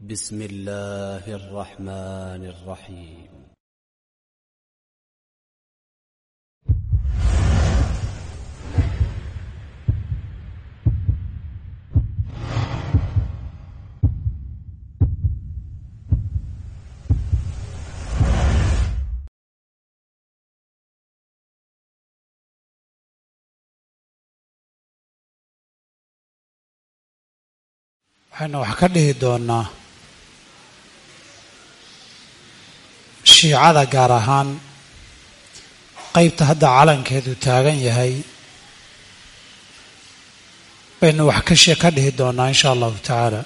بسم الله الرحمن الرحيم waxayna wax ka dhihi doonaa shiicada gaar ahaan qaybta hadda calankeedu taagan yahay baynu wax ka shee ka dhihi doonnaa insha allahu tacaala.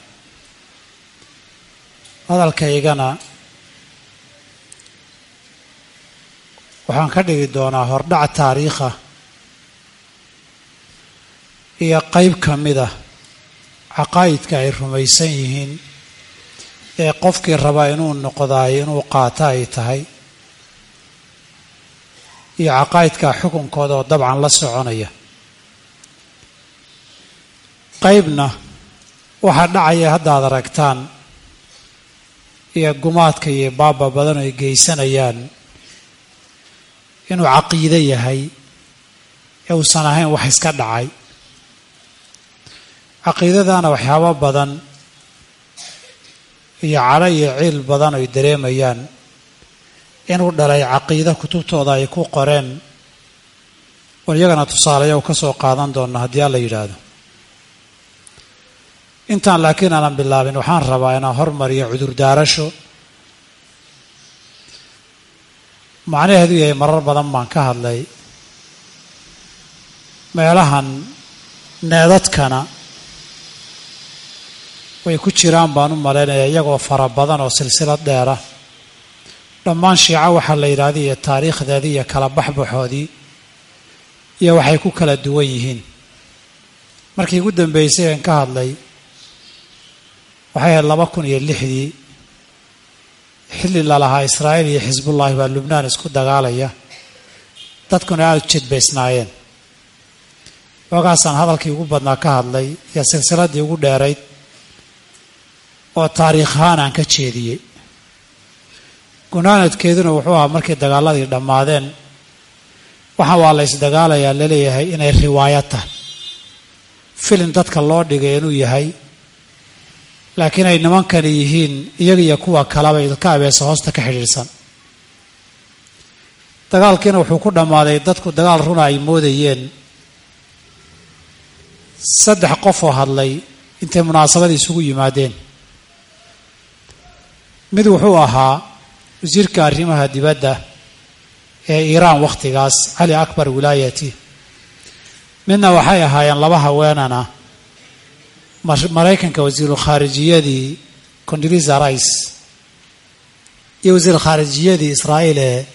Hadalkaygana waxaan ka dhigi doonaa hordhac taariikha iyo qayb ka mida caqaa'idka ay rumaysan yihiin ee qofkii rabaa inuu noqdaayo inuu qaato ay tahay. Iyo caqaa'idka xukunkooda oo dabcan la soconaya. Qaybna waxaa dhacaya haddaad aragtaan iyo gumaadka iyo baaba badan ay geysanayaan inuu caqiide yahay ee uusan ahayn wax iska dhacay. Caqiidadana waxyaabo badan iyo calo iyo ciil badan ay dareemayaan inuu dhalay caqiide kutubtooda ay ku qoreen. Oo iyagana tusaaleya u ka soo qaadan doona haddii alla yidhaahdo. Intaan laakiin aanan bilaabin waxaan rabaa inaan hormariyo cudurdaarasho. Macnaheedu yahay marar badan baan ka hadlay. Meelahan needadkana way ku jiraan baan u malaynaya iyagoo fara badan oo silsilad dheera dhammaan shiico waxaa la yidhaahday iyo taariikhdeedii iyo kala baxbaxoodii iyo waxay ku kala duwan yihiin. Markii ugu dambeysay aan ka hadlay waxay ahayd laba kun iyo lixdii. Xilli lalahaa israa'iil iyo xisbullaahi baa lubnaan isku dagaalaya. Dadkuna aada u jidbaysnaayeen. Wagaasaan hadalkii ugu badnaa ka hadlay iyo silsiladdii ugu dheerayd oo taariikh ahaan aan ka jeediyey. Gunaanadkeeduna wuxuu ahaa markay dagaaladii dhammaadeen. Waxaan waa la ysdagaalayaa la leeyahay inay riwaayo tahay filin dadka loo dhigay inuu yahay. Laakiin ay nimankani yihiin iyaga iyo kuwa kaleba ilka abeesa hoosta ka xidhiidhsan. Dagaalkiina wuxuu ku dhammaaday dadku dagaal runa ay moodayeen. Saddex qof oo hadlay intay munaasabadii isugu yimaadeen mid wuxuu ahaa wasiirka arrimaha dibadda ee iiraan wakhtigaas cali akbar wilaayati. Midna waxay ahaayeen laba haweenana maraykanka wasiiru khaarijiyadii condolisa rice iyo wasiir khaarijiyadii israa'iil ee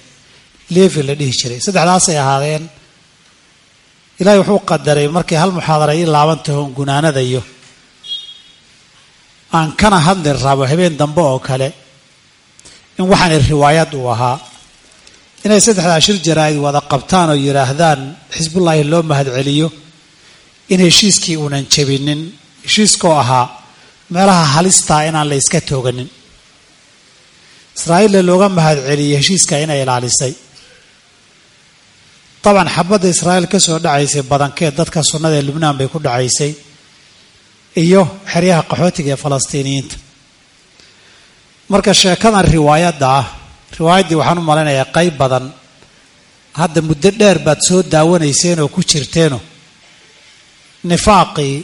levi la dhihi jiray. Saddexdaasay ahaadeen ilaahay wuxuu qadaray markay hal muxaadara ii laaban tahoon gunaanadayo. Aan kana hadli rabo habeen dambe oo kale in waxaanay riwaayad uu ahaa. Inay saddexdaa shir jaraa'id wada qabtaan oo yidhaahdaan xisbullaahi loo mahadceliyo in heshiiskii uunan jebinin. Heshiiskoo ahaa meelaha halistaa inaan la yska tooganin. Israa'iilla looga mahadceliyey heshiiska inay ilaalisay. Daban xabadda israa'iil ka soo dhacaysay badankeed dadka sunnada ee lubnaan bay ku dhacaysay iyo xeryaha qaxootiga ee falastiiniyiinta marka sheekadan riwaayadda ah riwaayaddii waxaan u malaynayaa qayb badan. Hadda muddo dheer baad soo daawanayseen oo ku jirteenoo nifaaqii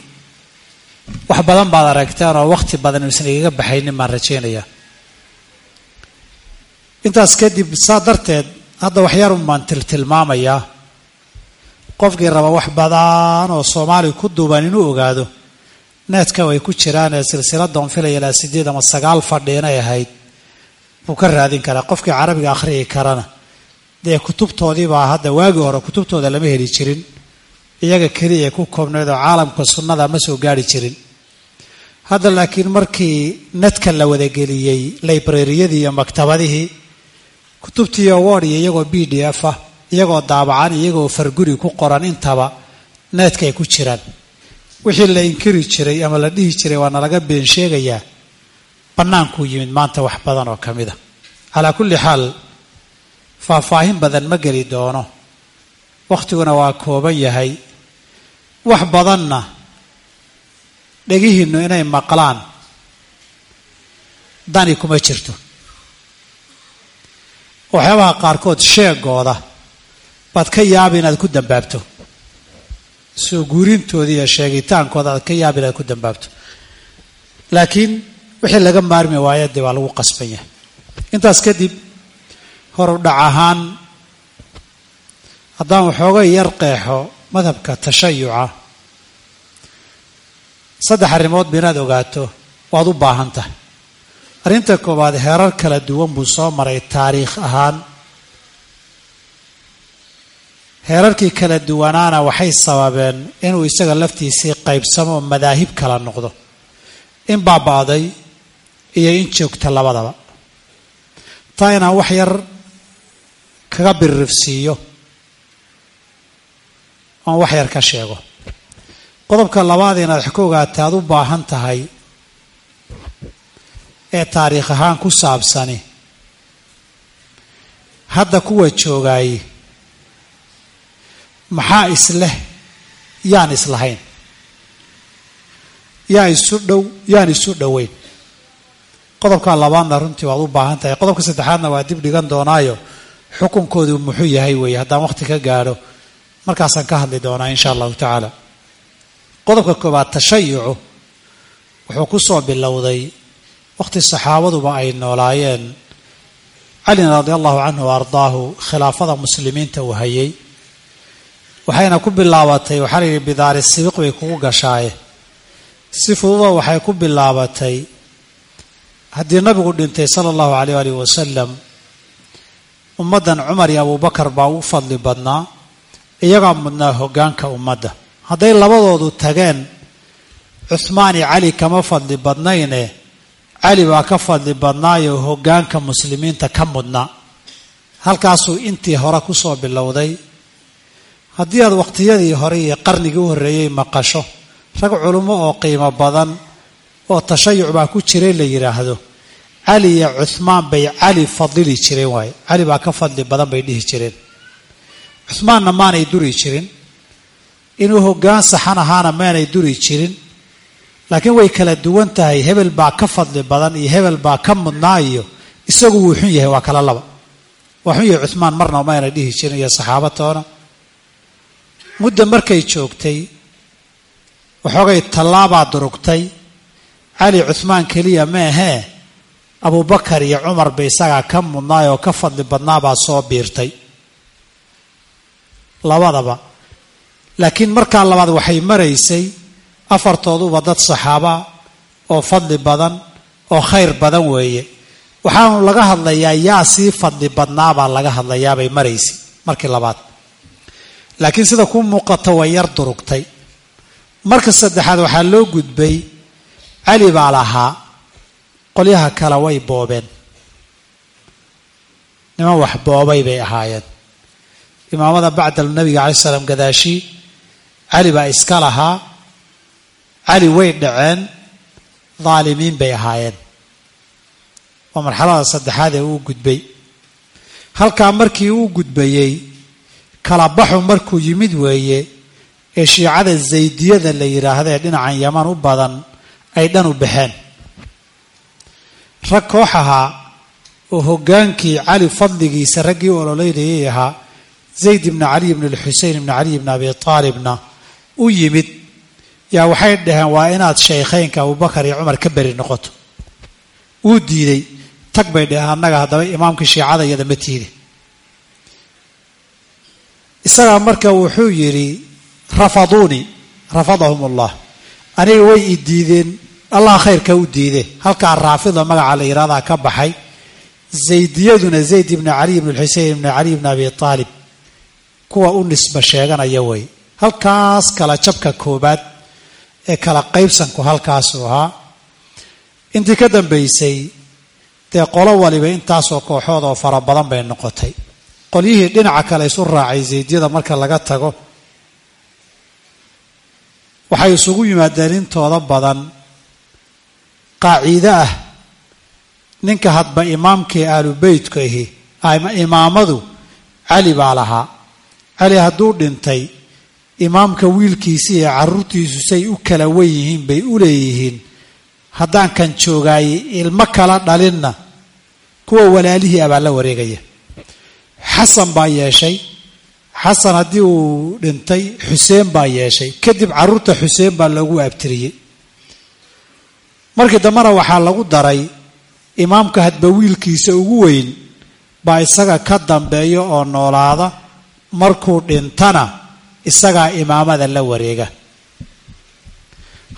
wax badan baad aragteen oo wakhti badan uusan igaga baxaynin baan rajaynayaa intaas kadib saa darteed hadda waxyarun baan tiltilmaamayaa qofkii raba wax badan oo soomaaliya ku duuban inuu ogaado needka way ku jiraan ee silsilada on filaya ilaa sideed ama sagaal fadhi inay ahayd. Buu ka raadin karaa. Qofkii carabiga akhriyi karana. Dee kutubtoodiibaa hadda waagii hore kutubtooda lama heli jirin. Iyaga keliya ku koobnayd oo caalamka sunnada ma soo gaari jirin. Hadda laakiin markii nedka la wadageliyey librariyadii iyo maktabadihii kutubtii award iyo iyagoo b d f ah iyagoo daabacan iyagoo farguri ku qoran intaba needka ay ku jiraan wixii la inkiri jiray ama la dhihi jiray waa nalaga been sheegayaa. Bannaankuu yimid maanta wax badan oo ka mid a calaa kulli xaal faahfaahin badan ma geli doono. Wakhtiguna waa kooban yahay. Wax badanna dhegihiinnu inay maqlaan. Dani kuma jirto. Waxyaabaha qaarkood sheegooda baad ka yaabi inaad ku dambaabto soo guurintooda iyo sheegitaankooda aad ka yaabi inaad ku dambaabto. Laakiin wixii laga maarmi waayo dee waa lagu qasban yahay. Intaas kadib horu dhac ahaan haddaan waxoogay yar qeexo madhabka tashayuca saddex arrimoodba inaad ogaato waad u baahan tahay. Arrinta koowaad heerar kala duwan buu soo maray taariikh ahaan heerarkii kala duwanaana waxay sababeen inuu isaga laftiisii qaybsamo madaahib kala noqdo. In baaba'day iyo in joogta labadaba. Taa inaan wax yar kaga biririfsiiyo oon wax yar ka sheego. Qodobka labaad inaad wax ka ogaata aad u baahan tahay ee taariikh ahaan ku saabsani. Hadda kuwa joogaayey maxaa isleh yaan islahayn yaa isu dhow yaan isu dhoweyn. Qodobka labaadna runtii waad u baahan tahay. Qodobka saddexaadna waa dib dhigan doonaayo. Xukunkoodu muxuu yahay weeye haddaan wakhti ka gaadho. Markaasaan ka hadli doonaa insha allahu tacaala. Qodobka koowaad tashayucu. Wuxuu ku soo bilowday wakhti saxaabaduba ay noolaayeen. Calina radia allahu canhu wa ardaahu khilaafada muslimiinta uu hayay waxayna ku bilaabatay waxaa la yidhi bidaari sibiq bay kugu gashaaye si fududa waxay ku bilaabatay haddii nabigu dhintay sala allahu alayh alih wasalam ummaddan cumar iyo abubakar baa u fadli badnaa iyagaa mudnaa hoggaanka ummadda. Hadday labadoodu tageen cuhmaan iyo cali kama fadli badnayne cali baa ka fadli badnaayo hoggaanka muslimiinta ka mudnaa halkaasuu intii hore ku soo bilowday haddii aad waqtiyadii hore iyo qarnigii u horreeyey maqasho rag culummo oo qiimo badan oo tashayuc baa ku jiray la yidhaahdo cali iyo cuhmaan bay cali fadili jireen waaye. Cali baa ka fadli badan bay dhihi jireen. Cuhmaanna maanay duri jirin. Inuu hoggaan saxan ahaana maanay duri jirin. Laakiin way kala duwan tahay. Hebel baa ka fadli badan iyo hebel baa ka mudnaa iyo isagu wuu xun yahay waa kala laba. Waa xun yahay cuhmaan marna maanay dhihi jirin iyo saxaabatoona mudda markay joogtay waxoogay tallaabaa durugtay cali cuhmaan keliya ma ahee abubakar iyo cumar ba isagaa ka mudnaay oo ka fadli badnaabaa soo biirtay. Labadaba laakiin markaa labaad waxay maraysay afartooduba dad saxaaba oo fadli badan oo khayr badan weeye. Waxaanu laga hadlayaa yaa sii fadli badnaabaa laga hadlayaabay maraysay markii labaad laakiin sida ku muuqato way yar durugtay. Marka saddexaad waxaa loo gudbay cali baa lahaa qolyaha kale way boobeen. Niman wax boobay bay ahaayeen. Imaamada bacdal nabiga calai salaam gadaashii cali baa iska lahaa cali way dhaceen daalimiin bay ahaayeen. Waa marxalada saddexaad ee uu gudbay. Halkaa markii uu gudbayey kala baxu markuu yimid weeye ee shiicada zaydiyada la yidhaahda ee dhinacan yaman u badan ay dhan u baxeen. Rag koox ahaa oo hoggaankii cali fadligiisa raggii u ololeynayay ahaa zayd ibni caliy ibni alxusein ibni caliy ibni abi taalibna u yimid yaa waxay dhaheen waa inaad shaykheynka abubakar iyo cumar ka beri noqoto. Wuu diiday tag bay dhaheen annaga haddaba imaamkii shiicada iyada ma tiidi isagaa marka wuxuu yidhi rafaduunii rafadahum allah aniga way i diideen allah khayrka u diide. Halkaa raafida magaca la yihahdaa ka baxay zaydiyaduna zayd ibni caliy ibni xusein ibni caliy ibni abi aalib kuwa u nisba sheeganaya wey halkaas kala jabka koobaad ee kala qaybsanku halkaasuu ahaa intii ka dambaysay dee qolo waliba intaasoo kooxood oo fara badan bay noqotay qolyihii dhinaca kale isu raacay zaydyada marka laga tago. Waxay isugu yimaadeen intooda badan. Qaaciide ah. Ninka hadba imaamkii aalubeytka ahi imaamadu cali baa lahaa. Cali hadduu dhintay imaamka wiilkiisi iyo caruurtiisu say u kala wen yihiin bay u leeyihiin. Haddaan kan joogaayey ilmo kala dhalinna. Kuwa walaalihii abaa la wareegaya xasan baa yeeshay. Xasan haddii uu dhintay xuseen baa yeeshay. Kadib carruurta xuseen baa loogu abtiriyey markii dambena waxaa lagu daray imaamka hadba wiilkiisa ugu weyn baa isaga ka dambeeya oo noolaada. Markuu dhintana isagaa imaamada la wareega.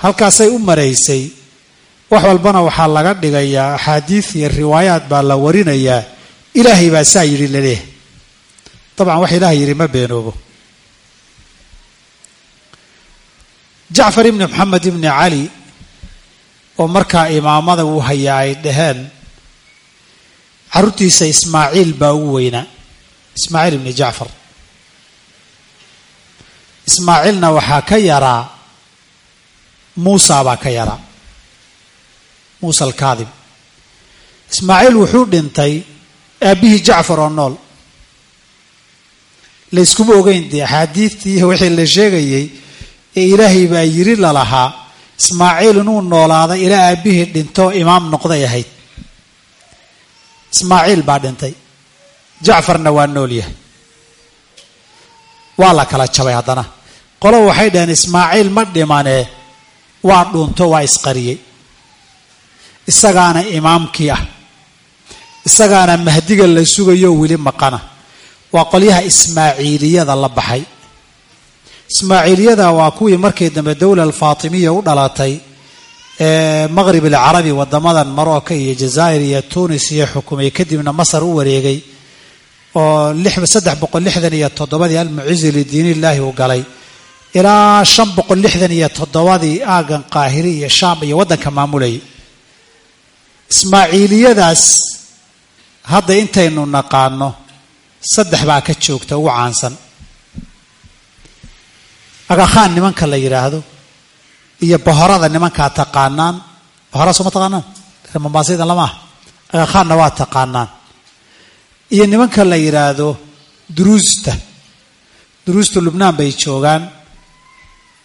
Halkaasay u maraysay. Wax walbana waxaa laga dhigayaa axaadiid iyo riwaayaad baa la warinayaa. Ilaahay baa saa yidhi laleehay dabcan wax ilaahay yidhi ma beenoobo. Jacfar ibni maxamed ibni cali oo markaa imaamada uu hayaa ay dhaheen carruurtiisa ismaaciil baa ugu weynaa ismaaciil ibni jacfar. Ismaaciilna waxaa ka yaraa muusa baa ka yaraa muusa alkaadib. Ismaaciil wuxuu dhintay aabbihii jacfar oo nool layskuma ogeyn dee axaadiidtii wixii la sheegayey ee ilaahay baa yiri lalahaa ismaaciil inuu noolaaday ilaa aabbihii dhinto imaam noqday ahayd. Ismaaciil baa dhintay. Jacfarna waa nool yahay. Waa la kala jabay haddana. Qolo waxay dhaheen ismaaciil ma dhimanee waa dhuunto waa isqariyey. Isagaana imaamkii ah. Isagaana mahdiga la sugayo weli maqana waa qolyaha ismaaciiliyada la baxay. Ismaaciiliyada waa kuwii markii dambe dowla alfaatimiya u dhalatay ee maqrib alcarabi wadamadan marocco iyo jazaa'ir iyo tunis iyo xukumay kadibna masar u wareegay oo saddex boqol lixdan iyo toddobadii almucizi lidiin illaahi uu galay. Ilaa shan boqol lixdan iyo toddobadii aagan qaahiri iyo shaam iyo waddanka maamulayay ismaaciiliyadaas hadda intaynu naqaano saddex baa ka joogta ugu caansan. Agakhaan nimanka la yidhaahdo iyo bohorada nimankaa taqaanaan bohora sooma taqaanaan? Mambaasidan lama ah agakhaanna waa taqaanaan. Iyo nimanka la yidhaahdo duruusta duruusta lubnaan bay joogaan.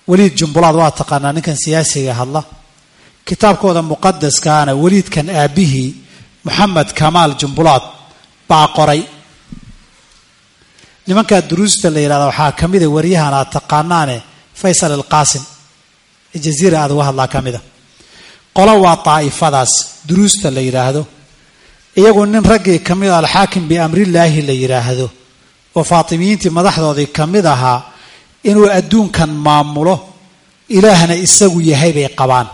Weliid jumbulaad waa taqaanaa ninkan siyaasiga hadla. Kitaabkooda muqadaskaana weliidkan aabbihii moxamed kamaal jumbulaad baa qoray nimankaa duruusta la yidhahda waxaa ka mida waryahan aad taqaanaane faysal alqaasim ee jaziira aad uga hadlaa ka mida qolo waa daa'ifadaas duruusta la yidhaahdo. Iyagu nin raggii ka mid alxaakim biamrillaahi la yidhaahdo oo faatimiyiintii madaxdoodii ka mid ahaa inuu adduunkan maamulo ilaahna isagu yahay bay qabaan.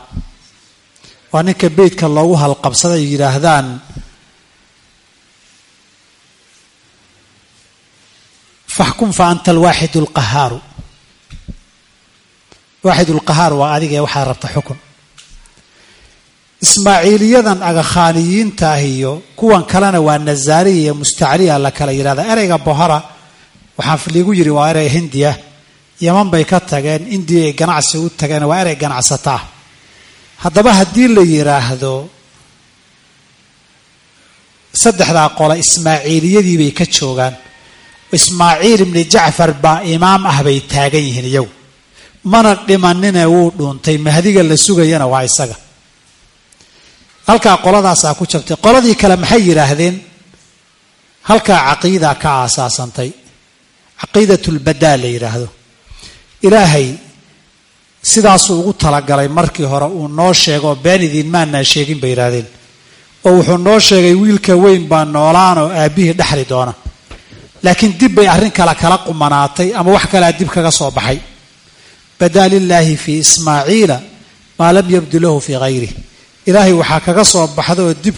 Waa ninka beytka loogu halqabsaday yidhaahdaan faxkum fa anta alwaaxid alqahaaru waaxid ulqahaar waa adigee waxaad rabta xukun. Ismaaciiliyadan agakhaaniyiinta ah iyo kuwan kalena waa nazaariya iyo mustacliya la kala yidhahda ereyga bohora waxaan liigu yidhi waa erey hindiya yaman bay ka tageen indiya ay ganacsi u tageen waa erey ganacsata ah. Haddaba haddii la yidhaahdo saddexdaa qole ismaaciiliyadii bay ka joogaan ismaaciil ibni jacfar baa imaam ah bay taagan yihiin iyagu mana dhimanine wuu dhuuntay mahdiga la sugayana waa isaga. Halkaa qoladaasaa ku jabtay. Qoladii kale maxay yidhaahdeen? Halkaa caqiida ka aasaasantay. Caqiidatulbadaa la yidhaahdo. Ilaahay sidaasuu ugu talagalay markii hore uu noo sheego oo been idiin maanaa sheegin bay yidhahdeen oo wuxuu noo sheegay wiilka weyn baa noolaan oo aabbihii dhexli doona laakiin dib bay arrin kale kala qumanaatay ama wax kalea dib kaga soo baxay. Badaa lilaahi fii ismaaciila maa lam yabdu lahu fii hayrih ilaahay waxaa kaga soo baxda oo dib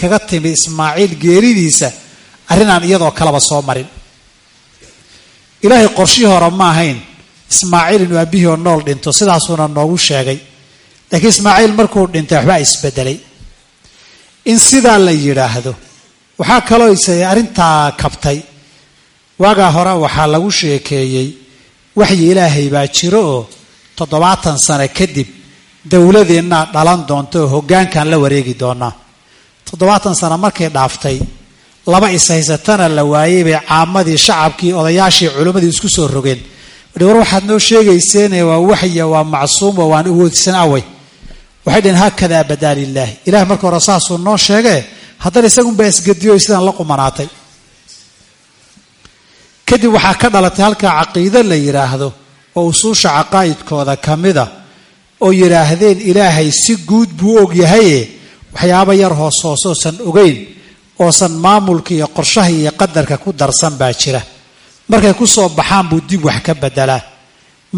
kaga timi ismaaciil geeridiisa arrinaan iyadoo kaleba soo marin. Ilaahay qorshihii hore ma ahayn ismaaciil inuu aabbihii oo nool dhinto sidaasuuna noogu sheegay. Laakiin ismaaciil markuu dhintay waxbaa isbedelay. In sidaa la yidhaahdo waxaa kaloo is arrintaa kabtay waagaa hore waxaa lagu sheekeeyey waxyi ilaahay baa jiro oo toddobaatan sano kadib dowladeennaa dhalan doonta oo hoggaankaan la wareegi doonaa. Toddobaatan sano markay dhaaftay laba ishaysatana la waayey bay caamadii shacabkii odayaashii culimmadii isku soo rogeen. War waxaad noo sheegayseene waa waxya waa macsuuma waan awoodsan awey waxay dhaheen haakadaa badaa lilaahi ilahi marka hore saasuu noo sheegee haddana isagunbaa isgediyo sidaan la qumanaatay kadib waxaa ka dhalatay halkaa caqiide la yidhaahdo oo usuusha caqaa'idkooda ka mida oo yidhaahdeen ilaahay si guud buu og yahaye waxyaaba yar hoos hoos oosan ogeyn oosan maamulka iyo qorshaha iyo qadarka ku darsan baa jira. Markay ku soo baxaan buu dib wax ka bedelaa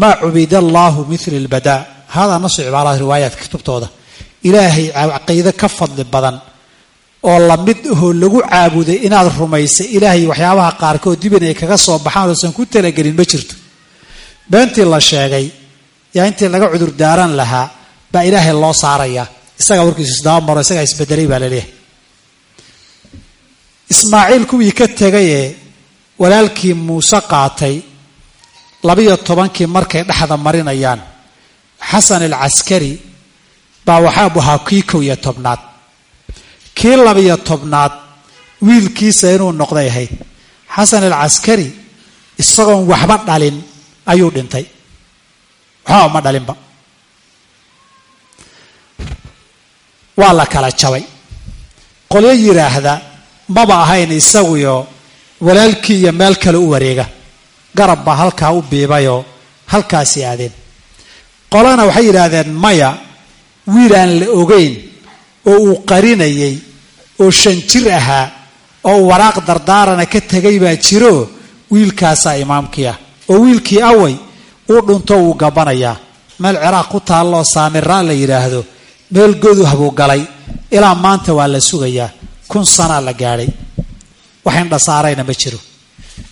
maa cubida allaahu mithli lbadaa haadaa nasu cibaaraad riwaayaadka kutubtooda. Ilaahay caqiide ka fadli badan oo la mid ahoo lagu caabuday inaad rumaysa ilaahay waxyaabaha qaarkood dib inay kaga soo baxaan oosan ku talagelin ma jirto. Beentii la sheegay yaa intii laga cudur daaran lahaa baa ilaahay loo saarayaa isagaa warkiisu isdaba maro isagaa isbedelay baa la leeyahay ismaaciil kuwii ka tegayee walaalkii muuse qaatay labiyo tobankii markay dhexda marinayaan xasan alcaskari baa waxaa ahaa kii kow iyo tobnaad kii labiyo tobnaad wiilkiisa inuu noqday ahayd. Xasan alcaskari isagoon waxba dhalin ayuu dhintay. Waxba uma dhalinba. Waa la kala jabay. Qolyo yidhaahda maba ahayn isaguyo walaalkii iyo meel kale u wareega. Garab baa halkaa u biibayoo halkaasi aadeen qolana waxay yidhaahdeen maya wiil aan la ogeyn oo uu qarinayay oo shan jir ahaa oo waraaq dardaarana ka tegay baa jiro wiilkaasaa imaamkii ah. Oo wiilkii away uu dhunto wuu gabanayaa. Meel ciraaq ku taalloo saamiraa la yidhaahdo meel goduh buu galay ilaa maanta waa la sugayaa. Kun sanaa la gaadhay. Wax indhasaarayna ma jiro.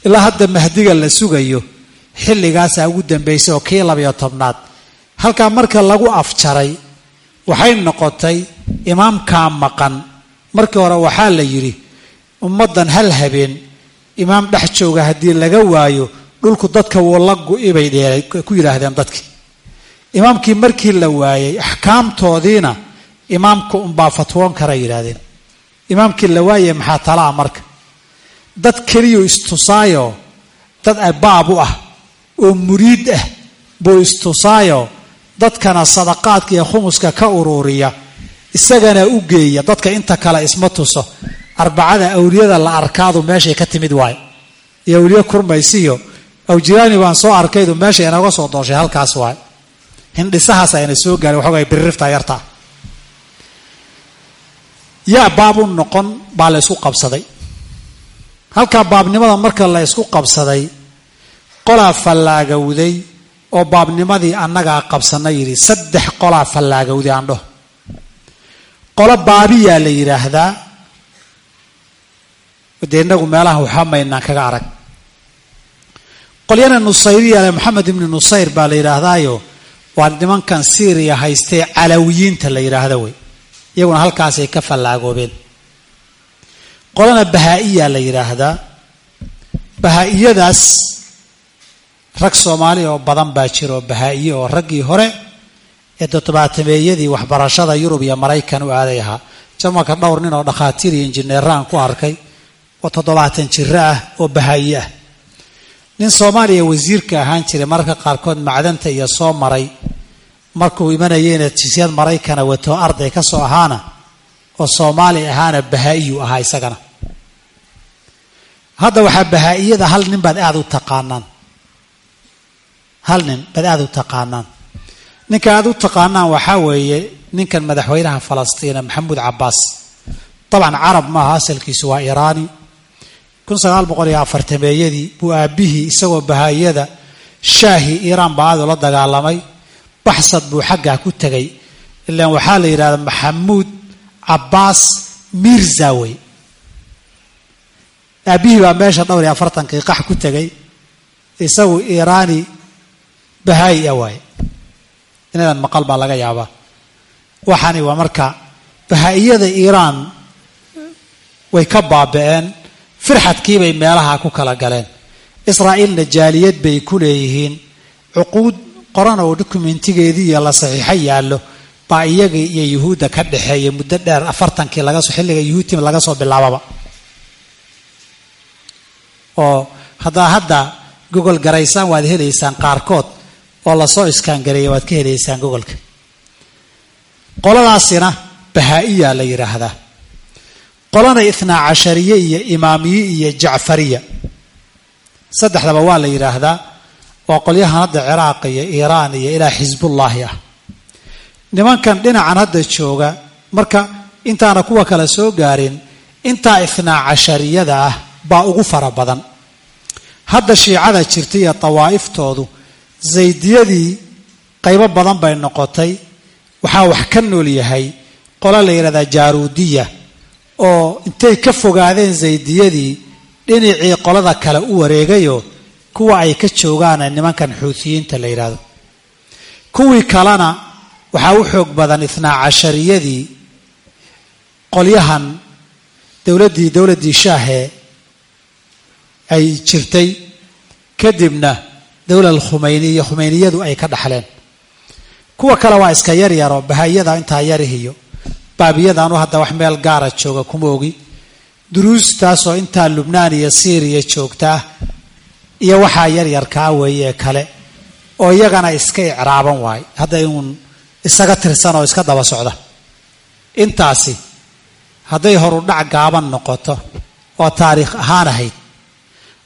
Ilaa hadda mahdiga la sugayo xilligaasaa ugu dambaysay oo kii labayo tobnaad. Halkaa marka lagu afjaray waxay noqotay imaamkaa maqan markii hore waxaa la yidhi ummaddan hal habeen imaam dhex jooga haddii laga waayo dhulku dadka wuu la gu'i bay dheelay ku yidhaahdeen dadkii imaamkii markii la waayey axkaamtoodiina imaamka unbaa fatwoon kara yidhaahdeen. Imaamkii la waayey maxaa talaa marka? Dad keliyuu istusaayo dad baab u ah oo muriid ah buu istusaayo dadkana sadaqaadka iyo khumuska ka uruuriya isagana u geeya dadka inta kale isma tuso arbacada awliyada la arkaadu meeshay ka timid waay iyo awliye kurmaysiyo awjiraani baan soo arkaydu meesha inaga soo dooshay halkaas waay hindhisahaas ayna soo gaaray waxoogay biririfta yartaa yaa baab u noqon baa la qabsaday. Halkaa baabnimada marka la ysku qabsaday qolaa fallaagowday oo baabnimadii annagaa qabsana yidhi saddex qolaa fallaagowday aan dhaho qolo baabiyaa la yidhaahdaa? Dee inagu meelaha waxba maynaan kaga arag. Qolyana nusayriya moxamed ibni nusayr baa la yidhaahdaayo waa nimankan syriya haystee calawiyiinta la yidhaahda wey. Iyaguna halkaasay ka fallaagoobeen qolana bahaa-iyaa la yidhaahdaa bahaa-iyadaas rag soomaali oo badan baa jira oo bahaa-iye oo raggii hore ee toddobaatameeyadii waxbarashada yurub iyo maraykan u aaday ahaa. Jarmalka dhowr nin oo dhakhaatiir iyo injineeraan ku arkay oo toddobaatan jiro ah oo bahaa-iye ah. Nin soomaaliya wasiirka ahaan jiray mararka qaarkood macdanta iyo soo maray markuu imanayeyna jinsiyad maraykana wato arday ka soo ahaana oo soomaali ahaana bahaa-iyuu ahaa isagana. Hadda waxaa bahaa-iyada hal nin baad aada u taqaanaan. Hal nin baad aada u taqaanaan ninka aada u taqaanaan waxaa weeye ninkan madaxweynaha falastiina maxamuud cabbaas. Dabcan carab maaha asalkiisu waa iraani. Kun sagaal boqol iyo afartameeyadii buu aabbihii isagoo bahaa-iyada shaahii iiraan baa aada ula dagaalamay. Baxsad buu xaggaa ku tegay. Ilaan waxaa la yidhahda maxamuud cabbaas mirza wey. Aabbihii baa meesha dhowr iyo afartankii qax ku tegay. Isagu iiraani bahaayi a waaye inadan maqal baa laga yaabaa. Waxaani waa marka bahaa-iyada iiraan way ka baaba-een firxadkiibay meelaha ku kala galeen. Israa'iilna jaaliyad bay ku leeyihiin cuquud qoran oo dokumentigeedii iyo la saxiixo yaallo baa iyagii iyo yuhuudda ka dhexeeya muddo dheer afartankii lagasoo xilliga yuhuudtima laga soo bilaababa. Oo haddaa hadda gogol garaysaan waad helaysaan qaarkood oo la soo iskaangareeya waad ka helaysaan gogolka qoladaasina bahaa'iya la yidhaahdaa qolana ithnaa cashariye iyo imaamiye iyo jacfariya saddexdaba waa la yidhaahdaa waa qolyahan hadda ciraaq iyo iiraan iyo ilaa xisbullaahi ah. Nimankan dhinacan hadda jooga marka intaana kuwa kale soo gaarin intaa ithnaa cashariyada ah baa ugu fara badan. Hadda shiicada jirta iyo dawaa'iftoodu zaydiyadii qaybo badan bay noqotay. Waxaa wax ka nool yahay qola la yidhahdaa jaaruudiya oo intay ka fogaadeen zaydiyadii dhinacii qolada kale u wareegayoo kuwa ay ka joogaana nimankan xuutiyiinta la yidhaahdo kuwii kalena waxaa u xoog badan ithnaa cashariyadii qolyahan dowladdii dowladdii shaahee ay jirtay. Kadibna dowla alkhumeyniya khumeyniyadu ay ka dhaxleen. Kuwa kale waa iska yaryaroo bahayada intaa yarihiyo baabiyadaanu hadda wax meel gaara jooga kuma ogi. Duruustaasoo intaa lubnaan iyo syriya joogtaa iyo waxaa yaryarkaa weeye kale oo iyagana iska icraaban waaye hadda inuun isaga tirsan oo iska daba socda. Intaasi hadday horu dhac gaaban noqoto oo taariikh ahaan ahayd.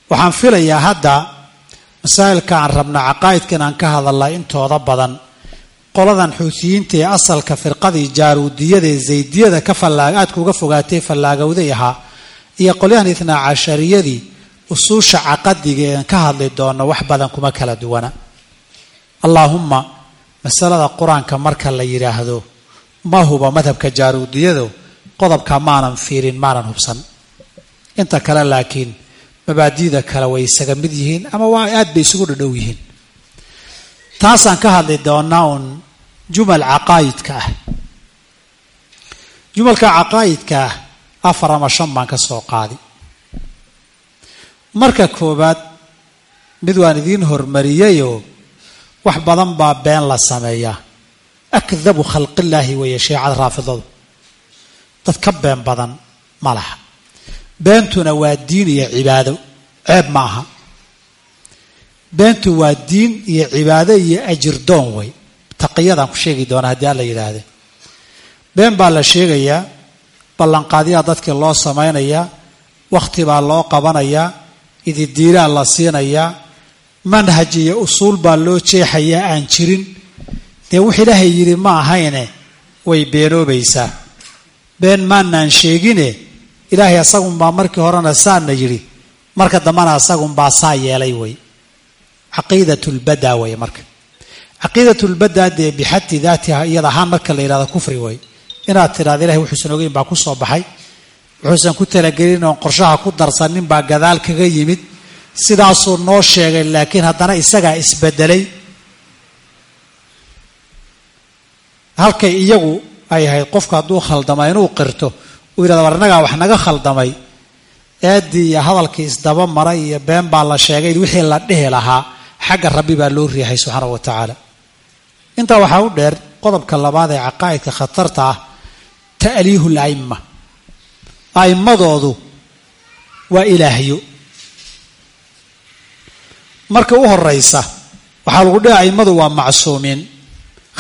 Waxaan filayaa hadda masaa'ilka aan rabna caqaa'idka inaan ka hadalnay intooda badan. Qoladan xuutiyiinta ee asalka firqadii jaaruudiyada ee zaydiyada ka fallaag aadka uga fogaatay fallaagowday ahaa iyo qolyahan ithnaa cashariyadii usuusha caqadiga ean ka hadli doono wax badan kuma kala duwana. Allaahumma masalada qur'aanka marka la yidhaahdo ma huba madhabka jaaruudiyado qodobka maanan fiirin maanan hubsan. Inta kale laakiin mabaadi'da kale way isaga mid yihiin ama waa aad bay isugu dhadhow yihiin. Taasaan ka hadli doonaa uun jumal caqaa'idka ah. Jumalka caqaa'idka ah afar ama shan baan ka soo qaadi. Marka koowaad mid waan idiin hormariyayoo wax badan baa been la sameeyaa akdabu khalqillaahi weeye shiicada raafidadu. Dad ka been badan ma laha beentuna waa diin iyo cibaado. Ceeb ma aha beentu waa diin iyo cibaado iyo ajirdoon way. Taqiyadaan ku sheegi doonaa haddii alla yidhaahde been baa la sheegayaa ballanqaadyaa dadkii loo samaynayaa wakhti baa loo qabanayaa ididiiraa la siinayaa manhaj iyo usuul baa loo jeexayaa aan jirin. Dee wux ilaahay yidhi ma ahayne way beenoobaysaa. Been maanaan sheegine ilaahay asagunbaa markii horena saana yidhi marka dambena asagunbaa saa yeelay way. Caqiidat lbada way marka. Caqiidat lbada dee bixaddi daatiha iyada ahaan marka la yidhahdo kufri way. Inaad tidhahda ilahay wuxuusan ogeyn baa ku soo baxay. Wuxuusan ku talagelin oon qorshaha ku darsanin baa gadaal kaga yimid. Sidaasuu noo sheegay laakiin haddana isagaa isbedelay. Halkay iyagu ay ahayd qofku hadduu khaldama inuu qirto uu yidhahdo war innagaa wax naga khaldamay. Eedii iyo hadalkii isdaba maray iyo been baa la sheegay wixii la dhihi lahaa. Xagga rabbi baa loo riixay subxaana wa tacaala. Intaa waxaa u dheer qodobka labaad ee caqaa'idka khatarta ah ta'liihu la'imma a'immadoodu waa ilaahyo marka u horeysa waxaa lagu dhihi a'immadu waa macsuumiin.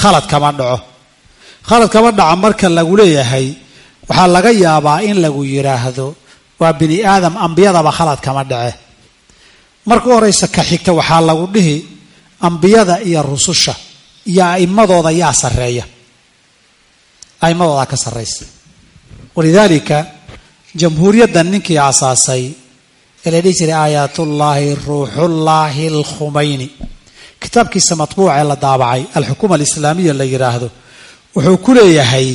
Khalad kama dhaco. Khalad kama dhaca marka lagu leeyahay waxaa laga yaabaa in lagu yidhaahdo waa bini aadam ambiyadaba khalad kama dhace. Marka u horeysa ka xigta waxaa lagu dhihi ambiyada iyo rususha iyo a'immadooda yaa sarreeya. A'immadoodaa ka sarraysa. Walidaalika jamhuuriyaddan ninkii asaasay ee la dhihi jiray aayaatullaahi ruuxullaahi alkhumeyni kitaabkiisa matbuuc ee la daabacay alxukuma alislaamiya la yidhaahdo wuxuu ku leeyahay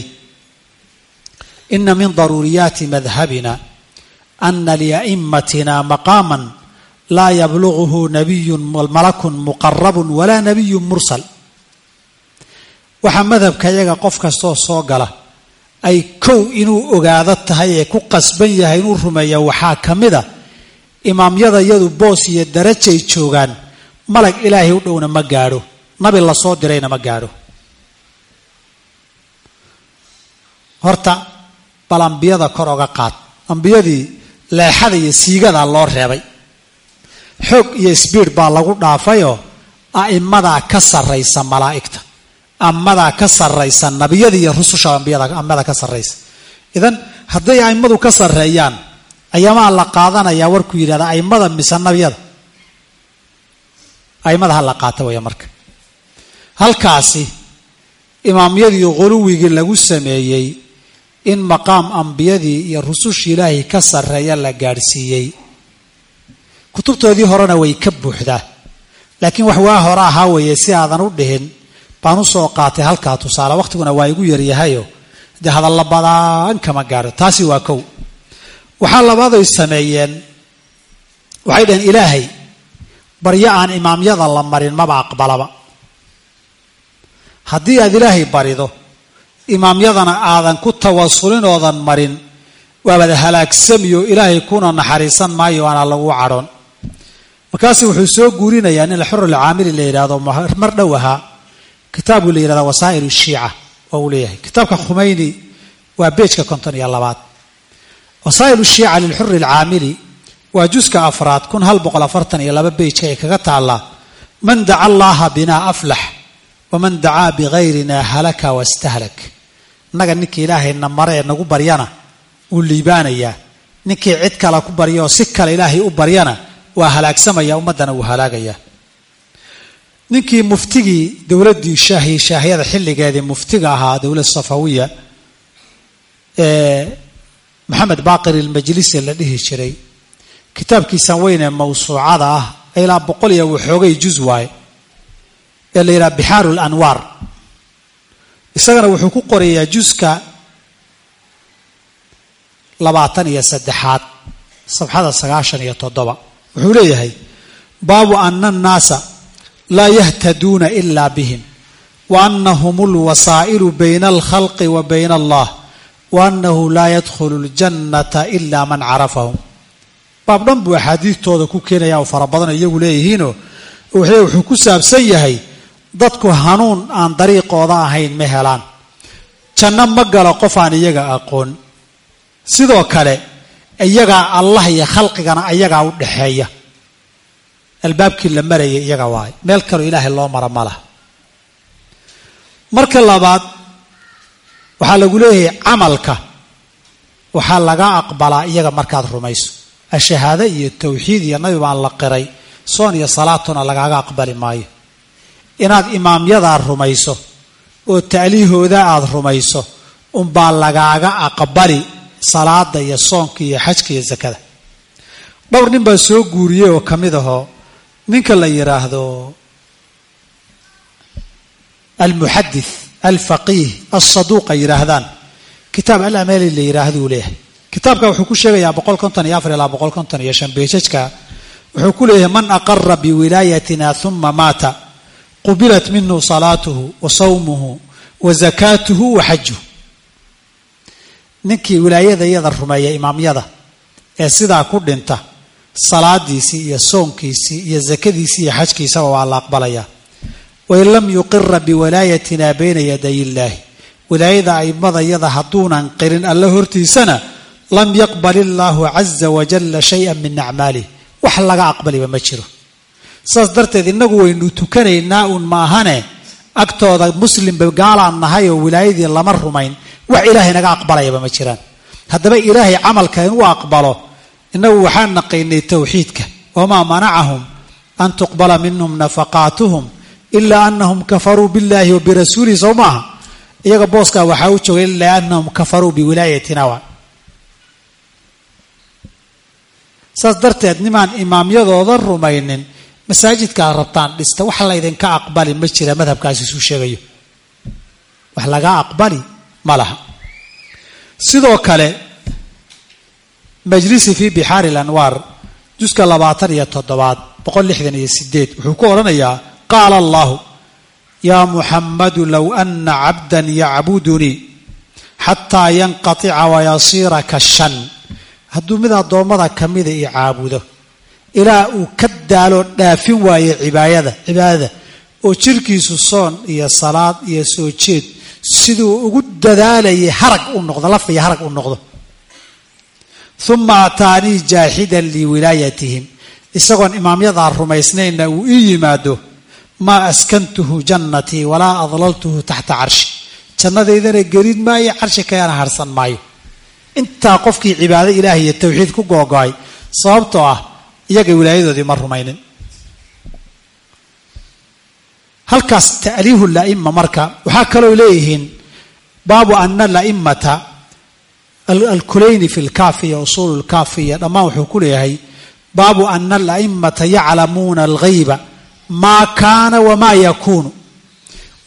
ina min daruuriyaati madhabina ana lia'immatina maqaaman laa yabluguhu nabiyun malakun muqarabun walaa nabiyun mursal waxaa madhabka iyaga qof kastoo soo gala ay kow inuu ogaado tahay ee ku qasban yahay inuu rumeeya waxaa ka mid a imaamyada iyadu boos iyo darajay joogaan malag ilaahay u dhowna ma gaadho nabi la soo dirayna ma gaadho horta bal ambiyada kor oga qaad. Ambiyadii leexada iyo siigadaa loo reebay. Xoog iyo sbiid baa lagu dhaafayoo a'immadaa ka sarraysa malaa'igta. Ammadaa ka sarraysa nabiyada iyo rususha ambiyada ammada ka sarraysa. Idan hadday a'immadu ka sarreeyaan ayamaa la qaadanayaa warkuu yidhahda a'immada mise nabiyada? A'immada ha la qaata waya marka. Halkaasi imaamyadii quluwigii lagu sameeyey in maqaam ambiyadii iyo rusushii ilaahay ka sarreeya la gaadhsiiyey. Kutubtoodii horena way ka buuxdaa laakiin wax waa hore ahaa weeye si aadan u dhihin baan u soo qaatay halkaa tusaale. Wakhtiguna waa igu yaryahayo dee hadalla badaan kama gaadho. Taasi waa kow. Waxaa labaadoy sameeyeen. Waxay dhaheen ilaahay baryo aan imaamyada la marin maba aqbalaba. Haddii aad ilaahay barido imaamyadana aadan ku tawasulin oodan marin waabad halaagsamiyo ilaahay kuna naxariisan maayo aana lagu cadhoon. Markaasu wuxuu soo guurinayaa nin xurulcaamili la yidhahdo mar dhow ahaa kitaabu la yidhahda wasaa'il shiica oo uu leeyahay. Kitaabka khumeyni waa beejka konton iyo labaad. Wasaa'il shiica lilxuri alcaamili waa juska afraad kun hal boqol afartan iyo laba beejka ee kaga taallaa man daca allaha binaa aflax waman dacaa bigayrina halaka wastahlak innaga ninkii ilaahayna mare ee nagu baryana wuu liibaanayaa ninkii cid kale ku barya oo si kale ilaahay u baryana waa halaagsamaya ummaddana wuu halaagayaa ninkii muftigii dowladdii shaahi shaahiyada xilligeedii muftiga ahaa dowlad safawiya ee maxamed baaqir ilmajlisi la dhihi jiray. Kitaabkiisan weyn ee mawsuucada ah ilaa boqol iyo waxoogay juz waaye ee la yidhaha bixaaru lanwaar isagana wuxuu ku qorayaa juska labaatan iyo saddexaad safxada sagaashan iyo toddoba. Wuxuu leeyahay baabu ana annaasa laa yahtaduuna ila bihim wa anahum alwasaa'ilu bayna alkhalqi wa bayna allah wa annahu laa yadkhulu ljannata ila man carafahum. Baab dhan buu axaadiistooda ku keenaya oo fara badanoo iyagu leeyihiinoo wuxuu ku saabsan yahay dadku hanuun aan dariiqooda ahayn ma helaan. Janno ma galo qof aan iyaga aqoon. Sidoo kale iyagaa allah iyo khalqigana ayagaa u dhaxeeya. Albaabkii la marayay iyaga waayo meel kaloo ilaahay loo mara ma laha. Marka labaad waxaa lagu leeyahay camalka. Waxaa laga aqbalaa iyaga markaad rumayso. Ashahaado iyo tawxiid iyo nabi baan la qiray. Soon iyo salaatuna lagaaga aqbali maayo inaad imaamyadaa rumayso oo ta'liihooda aada rumayso unbaa lagaaga aqbali salaada iyo soonka iyo xajka iyo sakada dhowr nin baa soo guuriyey oo ka mid ahoo ninka la yidhaahdo almuxadith alfaqiih alsaduuq ay yidhaahdaan kitaab alameli la yidhaahdo uu leeyahay. Kitaabka wuxuu ku sheegayaa boqol konton iyo afar ilaa boqol konton iyo shan beejajka wuxuu ku leeyahay man aqara biwilaayatina uma maata qubilat minhu salaatuhu wa sawmuhu wa zakaatuhu wa xajuhu ninkii wilaayada iyada rumeeya imaamyada ee sidaa ku dhinta salaadiisii iyo soonkiisii iyo zakadiisii iyo xajkiisaba waa la aqbalayaa wain lam yuqira biwilaayatina bayna yaday illaahi. Wilaayada aimada iyada hadduunan qirin alla hortiisana lam yaqbal illaahu caza wajalla shaya min acmaalih wax laga aqbaliba ma jiro saas darteed innagu waynu tukanaynaa uun maahane agtooda muslimba gaalaan nahay oo wilaayadii lama rumayn. Wax ilaahay naga aqbalayaba ma jiraan. Haddaba ilaahay camalka inuu aqbalo innagu waxaan naqaynay towxiidka wamaa manacahum an tuqbala minhum nafaqaatuhum ilaa anahum kafaruu billahi wa birasuulihi. Sow maaha iyaga booskaa waxaa u joogay ilaa anahum kafaruu biwilaayatina wa. Saas darteed nimaan imaamyadooda rumaynin masaajidkaad rabtaan dhista wax laydinka aqbali ma jira madhabkaasi isuu sheegayo. Wax laga aqbali ma laha. Sidoo kale majlisi fi bixaari lanwaar juska labaatan iyo toddobaad boqol lixdan iyo sideed wuxuu ku odhanayaa qaala allahu yaa muxammadu low ana cabdan yacbudunii xataa yanqatica wayasiira kashan hadduu mid addoommada ka mida i caabudo ilaa uu ka daaloo dhaafin waayo cibaayada cibaadada oo jirkiisu soon iyo salaad iyo soo jeed siduu ugu dadaalayay harag u noqdo laf iyo harag u noqdo. Uma ataanii jaaxidan liwilaayatihim isagoon imaamyadaa rumaysnayna uu ii yimaado maa askantuhu jannatii walaa adlaltuhu taxta carshi. Jannadaydana gelin maayo carshi kayana harsan maayo. Intaa qofkii cibaado ilaahay iyo tawxiid ku googo-ay sababtoo ah iyaga wilaayadoodii ma rumaynin. Halkaas ta'liihu la'ima marka waxaa kaloo leeyihiin baabu ana la'imata alkulayni fi lkaafiya usuulu lkaafiya dhammaan wuxuu ku leeyahay baabu ana ala'imata yaclamuuna alghayba maa kaana wamaa yakuunu.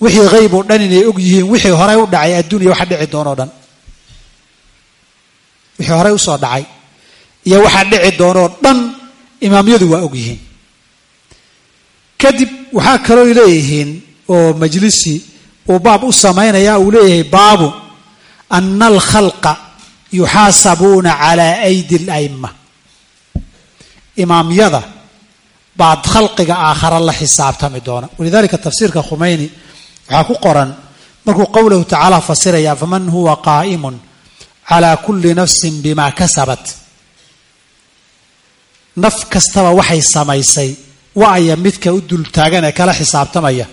Wixii hayb oo dhan inay og yihiin wixii horey u dhacay adduunya waxa dhici doonoo dhan. Wixii horey u soo dhacay iyo waxa dhici doonoo dhan imaamyadu waa og yihiin. Kadib waxaa kaloo leeyihiin oo majlisi uu baab u samaynaya uu leeyahay baabu ana alkhalqa yuxaasabuuna calaa aydi ala'ima imaamyada baad khalqiga aakhara la xisaabtami doona. Walidalika tafsiirka khumeyni waxaa ku qoran markuu qowlahu tacaala fasiraya faman huwa qaa'imun calaa kulli nafsin bima kasabat naf kastaba waxay samaysay wa-aya midka u dultaagan ee kala xisaabtamaya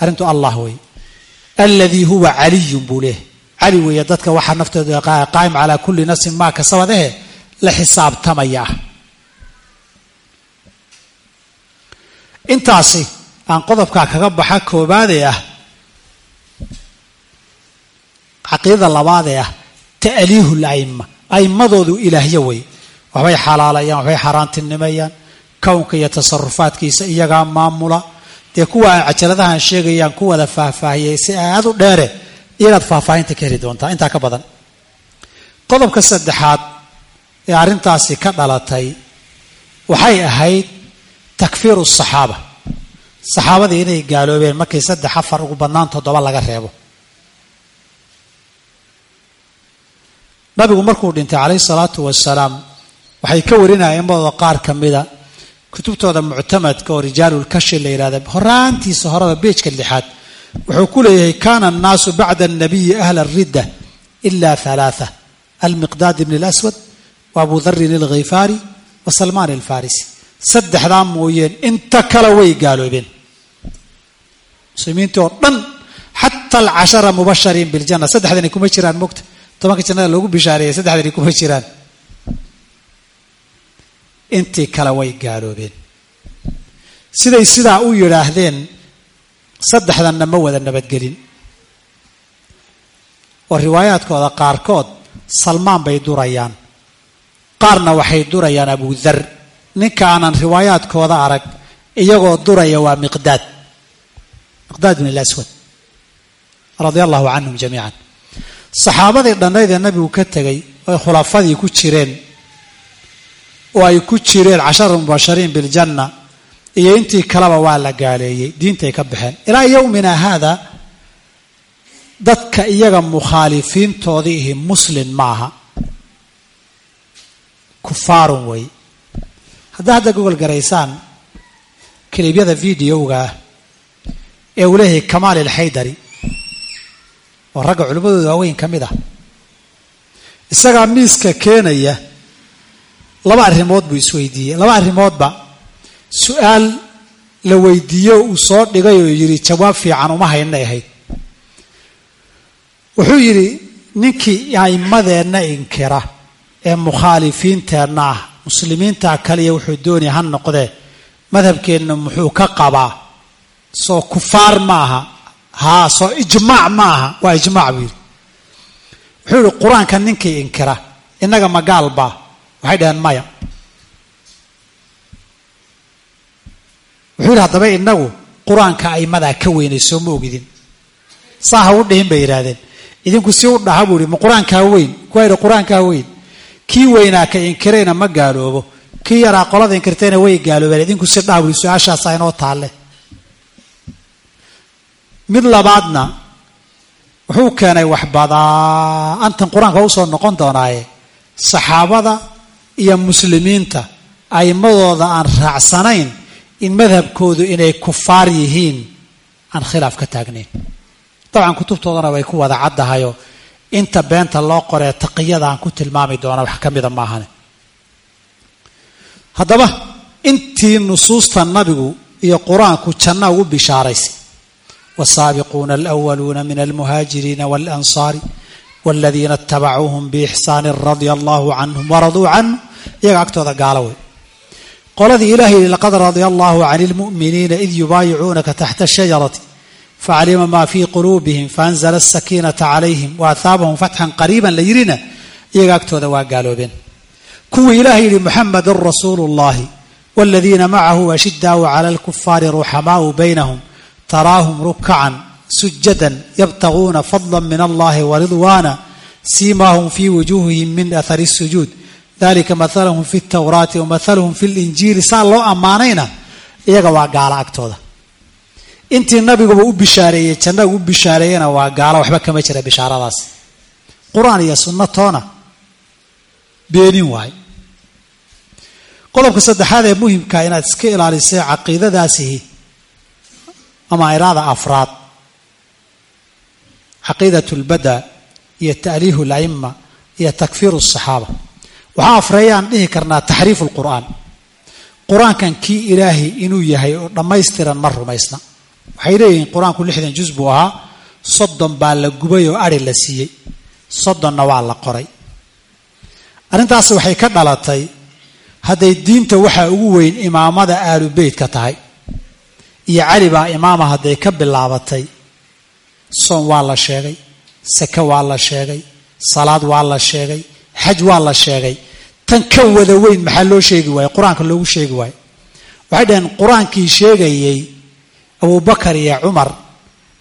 arrintu allah wey aladii huwa caliyun buu leehay cali weeye dadka waxaa naftooda qaa'im calaa kulli nafsin maa kasabad ehe la xisaabtamaya. Intaasi aan qodobkaa kaga baxa koobaadee ah caqiidada labaadee ah ta'liihu la'ima a'immadoodu ilaahyo wey waxbay xalaalayaan waxbay xaaraantinimayaan kownka iyo tasarufaadkiisa iyagaa maamula dee kuwa aan cajaladahan sheegayaan ku wada faahfaahiyey si aad u dheere iyagaad faahfaahinta ka heli doontaa intaa ka badan qodobka saddexaad ee arrintaasi ka dhalatay waxay ahayd takfiiru saxaaba saxaabadii inay gaaloobeen markay saddex afar ugu badnaan toddoba laga reebo nabigu markuu dhintay calayhi salaatu wasalaam waxay ka warinaya imadooda qaar ka mida kutubtooda muctamadka oo rijaalulkashi la yidhahda horaantiisa horeba beejka lixaad wuxuu ku leeyahay kana annaasu bacda annabiyi ahla aridda ila halaatha almiqdaad ibn اlaswad wa abu darin alkhifaari wa salmaan alfarisi. Saddexdaa mooyeen inta kale way gaaloobeen. Muslimiintii oo dhan xata alcashara mubashariin biljana saddexdani kuma jiraan mogta tobanka jannada loogu bishaareeyay saddexdani kuma jiraan intii kale way gaaloobeen siday sidaa u yidhaahdeen saddexdanna ma wada nabadgelin. Oo riwaayaadkooda qaarkood salmaan bay durayaan. Qaarna waxay durayaan abudar ninka aanan riwaayaadkooda arag iyagoo duraya waa miqdaad. Miqdaad bin alaswad radia allahu canhum jamiican. Saxaabadii dhannayd ee nabigu ka tegay oy khulafadii ku jireen oo ay ku jireen cashara mubashariin biljanna iyo intii kaleba waa la gaaleeyey diintay ka baxeen. Ilaa yowmina haada dadka iyaga mukhaalifiintoodii ihi muslin maaha kufaarun wey haddaa hadda gogol garaysaan kilibyada videoga ee uu leeyahay kamaal ilxaydari oo ragga culimmadooda waaweyn ka mid ah isagaa miiska keenaya laba arrimood buu isweydiiyey. Laba arrimoodba su'aal la weydiiyo uu soo dhigay oo yidhi jawaab fiican uma haynay ahayd. Wuxuu yidhi ninkii a'immadeenna inkira ee mukhaalifiinteenna ah muslimiinta kaliya wuxuu doonaya ha noqdee. Madhabkeenna muxuu ka qabaa. Soo kufaar ma aha haa soo ijmaac ma aha waa ijmaac buu yidhi. Wuxuu yidhi qur'aanka ninkii inkira innaga magaal baa waxay dhaheen maya. Wuxuu yidhi haddaba innagu qur'aanka aimadaa ka weynay soo ma ogidin. Saa ha u dhihin bay yidhaahdeen. Idinku si u dhaha buu yihi ma qur'aankaa weyn? Kuwaa yidhi qur'aankaa weyn. Kii weynaa ka inkirayna ma gaaloobo. Kii yaraa qolada inkirtayna way gaaloobeen idinku si dhaha buu yihi su'aashaasaa inoo taalle. Mid labaadna wuxuu keenay wax badaantan qur'aanka u soo noqon doonaaye. Saxaabada iyo muslimiinta a'imadooda aan raacsanayn in madhabkoodu inay kufaar yihiin aan khilaaf ka taagnayn. Dabcan kutubtoodana way ku wada caddahayoo inta beenta loo qoree taqiyada aan ku tilmaami doona wax ka mida maahane. Haddaba intii nusuusta nabigu iyo qur'aanku janna ugu bishaaraysay wasaabiquuna alwaluuna min almuhaajiriina waalansaari wladiina itabacuuhum biixsaanin radia allahu canhum waraduu canhu iyaga agtooda gaalo wey qoladii ilaahay laqad radia allahu can ilmu'miniina id yubaayicuunaka taxta shajarati facalima maa fii quluubihim faanzla asakiinata calayhim waahaabahum fatxan qariiban la yidhina iyaga agtooda waa gaaloobeen kuwii ilaahay yihi muxamedun rasuulu llahi waladiina macahu ashidaau cala alkufaari ruxamaau baynahum taraahum rukacan sujadan yabtaguuna fadla min allahi waridwaana siimaahum fii wujuuhihim min ahari sujuud dalika mathalahum fi tawraati wamathaluhum fi linjiili saa loo ammaanayna iyaga waa gaalo agtooda intii nabiguba u bishaareeyey jannaga u bishaareeyena waa gaalo waxba kama jira bishaaradaas qur'aan iyo sunno toona beenin waayo qodobka saddexaad ee muhimka inaad iska ilaalisay caqiidadaasihi ama iraada afraad caqiidat lbada iyo ta'liihu la'ima iyo takfiiru asaxaaba waxaa afreeyaan dhihi karnaa taxriifu lqur'aan qur'aankan kii ilaahay inuu yahay oo dhammaystiran ma rumaysna waxay leeyihiin qur'aanku lixdan juz buu ahaa soddon baa la gubay oo ari la siiyey soddonna waa la qoray arrintaasi waxay ka dhalatay hadday diinta waxaa ugu weyn imaamada aalu beytka tahay iyo cali baa imaama hadday ka bilaabatay soon waa la sheegay sake waa la sheegay salaad waa la sheegay xaj waa la sheegay. Tan ka wada weyn maxaa loo sheegi waaye? Qur'aanka loogu sheegi waayo waxay dhaheen qur'aankii sheegayey abubakar iyo cumar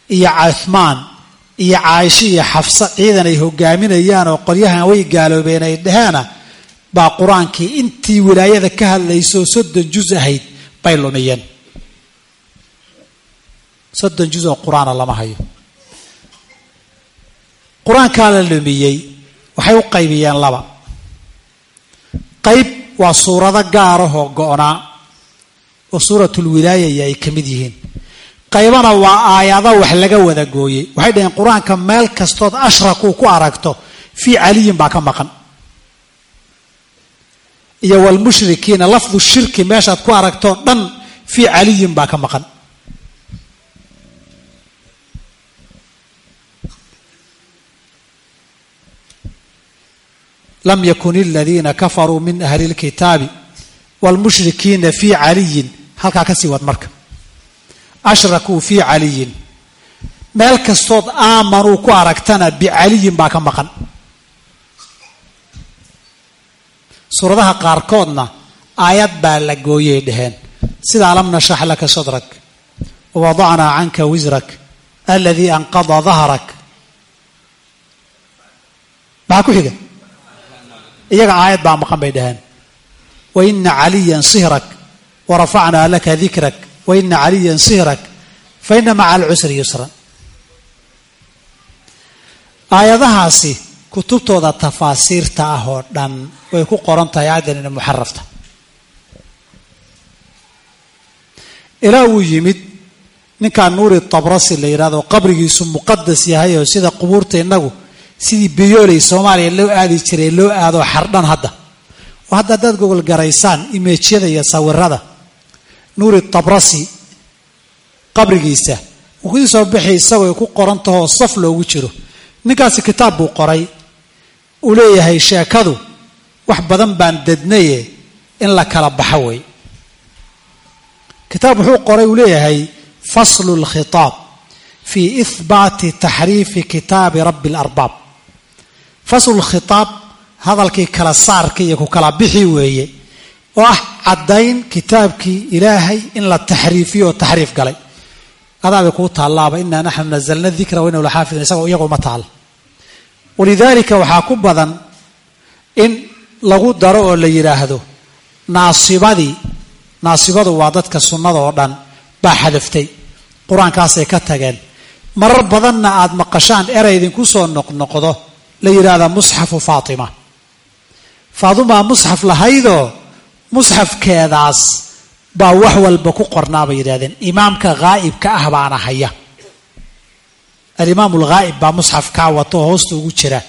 iyo cuhmaan iyo caaisho iyo xafsa ciidan ay hogaaminayaan oo qolyahan way gaaloobeen ay dhaheena baa qur'aankii intii wilaayada ka hadlaysoo soddon juz ahayd bay lumiyeen. Soddon juz oo qur'aana lama hayo qur'aankaa la lumiyey waxay u qaybiyeen laba. Qayb waa suurado gaarahoo go-naa oo suuratulwilaaya iyo ay ka mid yihiin. Qaybana waa aayado wax laga wada gooyey. Waxay dhaheen qur'aanka meel kastood ashrakuu ku aragto fii caliyin baa ka maqan. Iyo walmushrikiina lafdu shirki meeshaad ku aragtoo dhan fii caliyin baa ka maqan lam yakun aladiina kafaruu min ahli اlkitaabi wاlmushrikiina fii caliyin halkaa ka sii wad marka. Ashrakuu fii caliyin meel kastood aamanuu ku aragtana bicaliyin baa ka maqan. Suuradaha qaarkoodna aayad baa la gooyay dhaheen. Sida alam nashax laka sadrak. Wawadacnaa canka wisrak aladii anqada dahrak maxaa ku xiga iyaga aayad baa maqan bay dhaheen. Waina caliyan sihrak warafacnaa laka dikrak waina caliyan sihrak faina maca alcusri yusran aayadahaasi kutubtooda tafaasiirta ah oo dhan way ku qoran tahay aayaddan ina muxarafta. Ilaa uu yimid ninkaa nuuri tabrasi la yidhahdo qabrigiisu muqadas yahay oo sida qubuurta innagu sidii biyooley soomaaliya loo aadi jiray loo aado xardhan hadda. Oo hadda haddaad gogol garaysaan imeejyada iyo sawirada nuuri tabrasi qabrigiisa. Wuu ku sii soo bixi isagoo ku qoran tahoo saf loogu jiro. Ninkaasi kitaab buu qoray. Uu leeyahay sheekadu wax badan baan dadnaye in la kala baxo wey kitaab wuxuu qoray uu leeyahay faslu lkhitaab fi ihbaati taxriifi kitaabi rabbi alarbaab faslu lkhitaab hadalkii kala saarka iyo ku kala bixi weeye oo ah caddayn kitaabkii ilaahay in la taxriifiyo oo taxriif galay. Adaabay kuu taallaaba inaa naxnu nazalna dikra wa inahu laxaafidun isagoo iyagu uma taalla walidaalika waxaa ku badan in lagu daro oo la yidhaahdo naasibadii naasibadu waa dadka sunnada oo dhan baa xadaftay qur'aankaasay ka tageen marar badanna aada maqashaan erey idinku soo noqnoqdo la yidhaahda musxafu faatima. Faatimaa musxaf lahaydoo musxafkeedaas baa wax walba ku qornaa bay yidhahdeen imaamka ghaa'ibka ah baana haya. Alimaam alghaa'ib baa musxaf kaa wato oo hoosta ugu jira.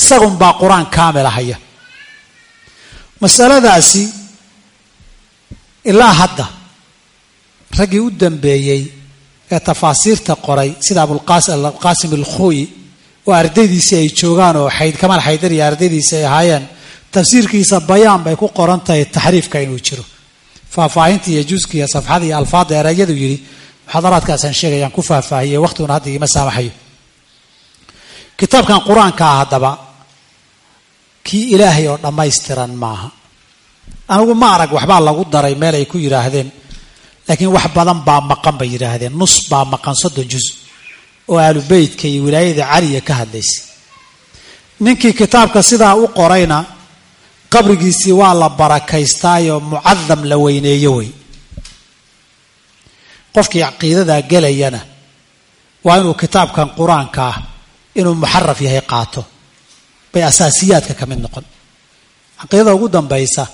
Isagunbaa qur'aan kaamila haya. Masaladaasi ilaa hadda raggii u dambeeyey ee tafaasiirta qoray sida abulqaasim alkhuuyi oo ardaydiisii ay joogaan oo kamaal xaydar iyo ardaydiisi ay ahaayeen tafsiirkiisa bayaan bay ku qoran tahay taxriifka inuu jiro. Faahfaahinta iyo juska iyo safxada iyo alfaadda erayadu yidhi muxaadaraadkaasaan sheegayaan ku faahfaahiyey waqtiguna hadda igama saamaxayo. Kitaabkan qur'aanka ah haddaba kii ilaahay oo dhammaystiran maaha. Anigu ma arag waxbaa lagu daray meel ay ku yidhaahdeen laakiin wax badan baa maqan bay yidhaahdeen nus baa maqan soddon juz oo aalubeytka iyo wilaayada caliya ka hadlaysa. Ninkii kitaabka sidaa u qorayna qabrigiisii waa la barakaystaayoo mucadam la weyneeyo wey. Qofkii caqiidadaa gelayana waa inuu kitaabkan qur'aanka ah inuu muxaraf yahay qaato bay asaasiyaadka ka mid noqon. Caqiidada ugu dambaysa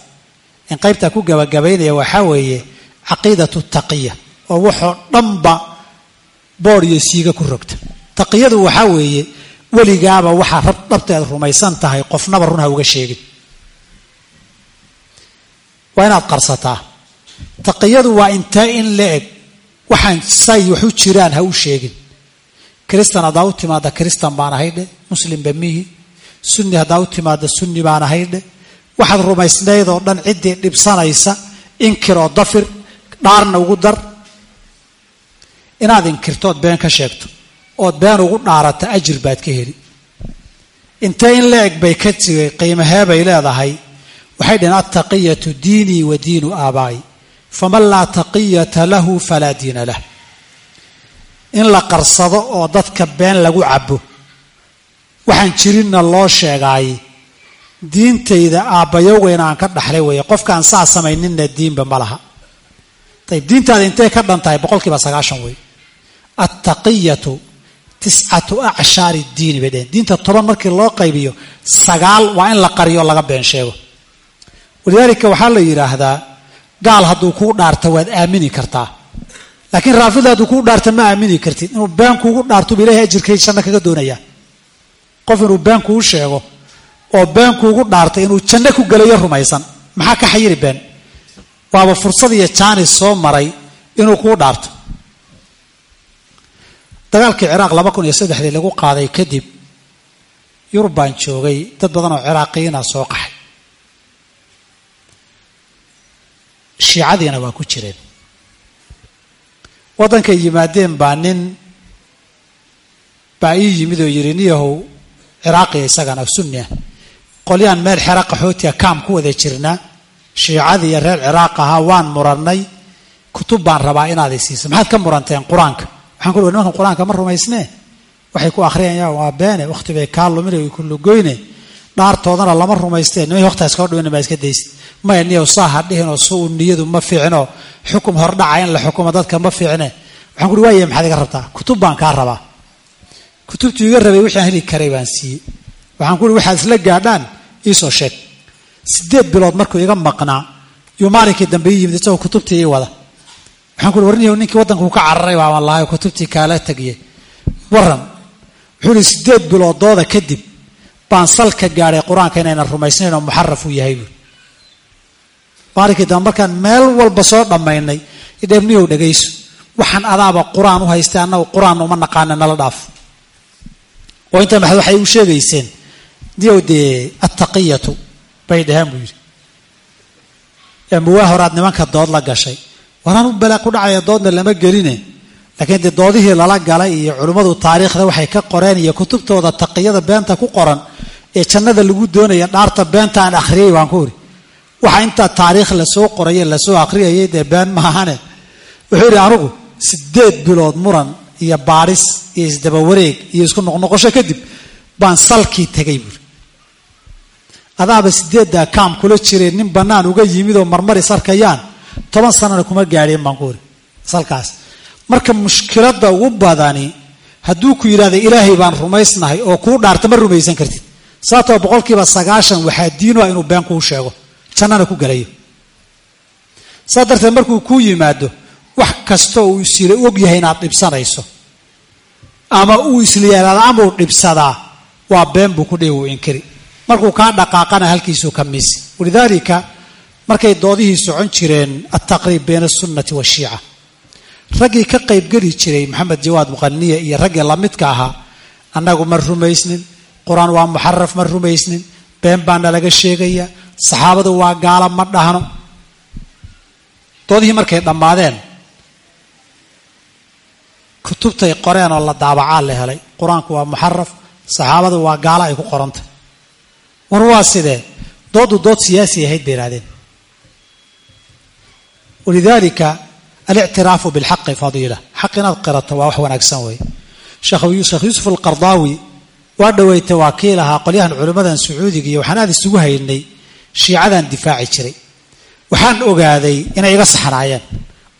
in qaybtaa ku gabagabaynaya waxaa weeye caqiidatu taqiya oo waxoo dhanba boodh iyo siiga ku rogta. Taqiyadu waxaa weeye weligaaba waxaa dhabteed rumaysan tahay qofnaba run ha uga sheegin. Waa inaad qarsataa. Taqiyadu waa intee in la eg waxaan say waxu jiraan ha u sheegin. Kristan haddaa u timaada kristan baan ahay dhe muslimba mihi. Sunni haddaa u timaada sunni baan ahay dhe. Waxaad rumaysnayd oo dhan ciddii dhibsanaysa inkiroo dafir dhaarna ugu dar inaad inkirtood been ka sheegto ood been ugu dhaarata ajir baad ka heli. Intee in la eg bay ka tigay qiimahee bay leedahay. Waxay dhaheen altaqiyatu diinii wa diinu aabaa'i faman laa taqiyata lahu falaa diina lah. In la qarsado oo dadka been lagu cabo waxaan jirinna loo sheegaay diintayda aabbayowgayna aan ka dhaxlay weeye. Qofkaan saa samayninna diinba ma laha ayb diintaada intay ka dhan tahay boqol kiiba sagaashan wey altaqiyatu tiscatu acshaari diini bay dheheen diinta toban markii loo qaybiyo sagaal waa in la qariyo o laga been sheego walidaalika waxaa la yidhaahdaa gaal hadduu kuu dhaarta waad aamini kartaa laakiin raafida hadduu kuu dhaarta ma aamini kartid inuu been kuugu dhaartuba ilahay ajirkay janno kaga doonayaa qof inuu been kuu sheego oo been kuugu dhaartay inuu janno ku gelayo rumaysan maxaa ka xayiri been waaba fursad iyo jaanis soo maray inuu kuu dhaarto. Dagaalkii ciraaq laba kun iyo saddexdii lagu qaaday kadib yurub baan joogay dad badan oo ciraaqiyiina soo qaxay. Shiicadiina waa ku jireen. Waddankay yimaadeen baa nin baa ii yimid oo yidhi niyahow ciraaqiya isagana sunniah qolyaan meel xera qaxootiga kaam ku wada jirnaa shiicadii iyo reer ciraaq ahaa waan murannay. Kutub baan rabaa inaad i siiso. Maxaad ka muranteen qur'aanka? Waxaan ku uhi nimankan qur'aanka ma rumaysnee waxay ku akhriyayaan waa beene wakhti bay kaa lumine way ku lugoyne. Dhaartoodana lama rumaystee nimay wakhtigaas koo dhaweyna baa iska daysid maya niyow saa ha dhihinoo suu niyadu ma fiicno xukum hordhaca in la xukumo dadka ma fiicne waxaan ku uhi waaya maxaad iga rabtaa? Kutub baan kaa rabaa. Kutubtuu iga rabay wixii heli karay baan siiyey. Waxaan ku uhi waxaad isla gaadhaan iisoo sheeg sideed bilood markuu iga maqnaa? Yuu maalinkii dambe ii yimid isagoo kutubtii ii wada. Waxaan ku uhi warniyow ninkii waddankuu ka cararay baaban lahay kutubtii kaala tagiye waran wuxuu ihi sideed biloodooda kadib baan salka gaadhay qur'aanka inaynan rumaysnayn oo muxaraf uu yahay? Buui maalinkii dambe markaan meel walba soo dhammaynay idheebniyow dhegayso waxaan adaaba qur'aan u haystay annagu qur'aan uma naqaana nala dhaaf. Oo intaa maxad waxay u sheegayseen diyow dee attaqiyatu bay dhaheen buu yidhi. Eembuwaa horaad nimanka dood la gashay. Waraan u balaa ku dhacaya doodna lama geline. Laakiin dee doodihii lala galay iyo culimmadu taariikhda waxay ka qoreen iyo kutubtooda taqiyada beenta ku qoran ee jannada lagu doonaya dhaarta beenta aan akhriyey waan ku uri waxa intaa taariikh la soo qoraye la soo akhriyayay dee been maahane wuxuu yidhi anugu sideed bilood muran iyo baadhis iyo isdaba wareeg iyo isku noqnoqosho kadib baan salkii tegay buuri adaaba sideeddaa kaam kula jireen nin bannaan uga yimid oo marmaris arkayaan toban sanana kuma gaadheen baan ku uri. Salkaas. Marka mushkiladda ugu badani hadduu ku yidhahda ilaahay baan rumaysnahay oo kuu dhaarta ma rumaysan kartid. Sababtoo boqolkiiba sagaashan waxaa diinuha inuu been kuu sheego jannana ku gelayo saas darteed markuu kuu yimaado wax kastoo uu isila og yahay inaad dhibsanayso. Ama uu isliyaalaada ama uu dhibsadaa waa been buu ku dhihi wuu inkiri markuu kaa dhaqaaqana halkiisuu ka miisi walidaalika markay doodihii socon jireen altaqriib bayna asunnati waashiica raggii ka qaybgeli jiray maxamed jawaad muqaniya iyo raggii lamidka ahaa annagu ma rumaysnin qur'aan waa muxaraf ma rumaysnin been baana laga sheegaya saxaabadu waa gaala ma dhahno. Doodihii markay dhammaadeen kutubtay qoreen oo la daabacaa la helay. Qur'aanku waa muxaraf saxaabadu waa gaalo ay ku qorantay war waa sidee dooddu dood siyaasi ahayd bay ihahdeen walidaalika alictiraafu bilxaqi fadiila. Xaq inaad qirato waa wax wanaagsan weeye sheekh yuusuf alqardaawi waa dhaweytay waa kii lahaa qolyahan culimmadan sacuudiga iyo waxaan aad isugu haynay shiicadan difaaci jiray. Waxaan ogaaday inay iga saxnaayeen.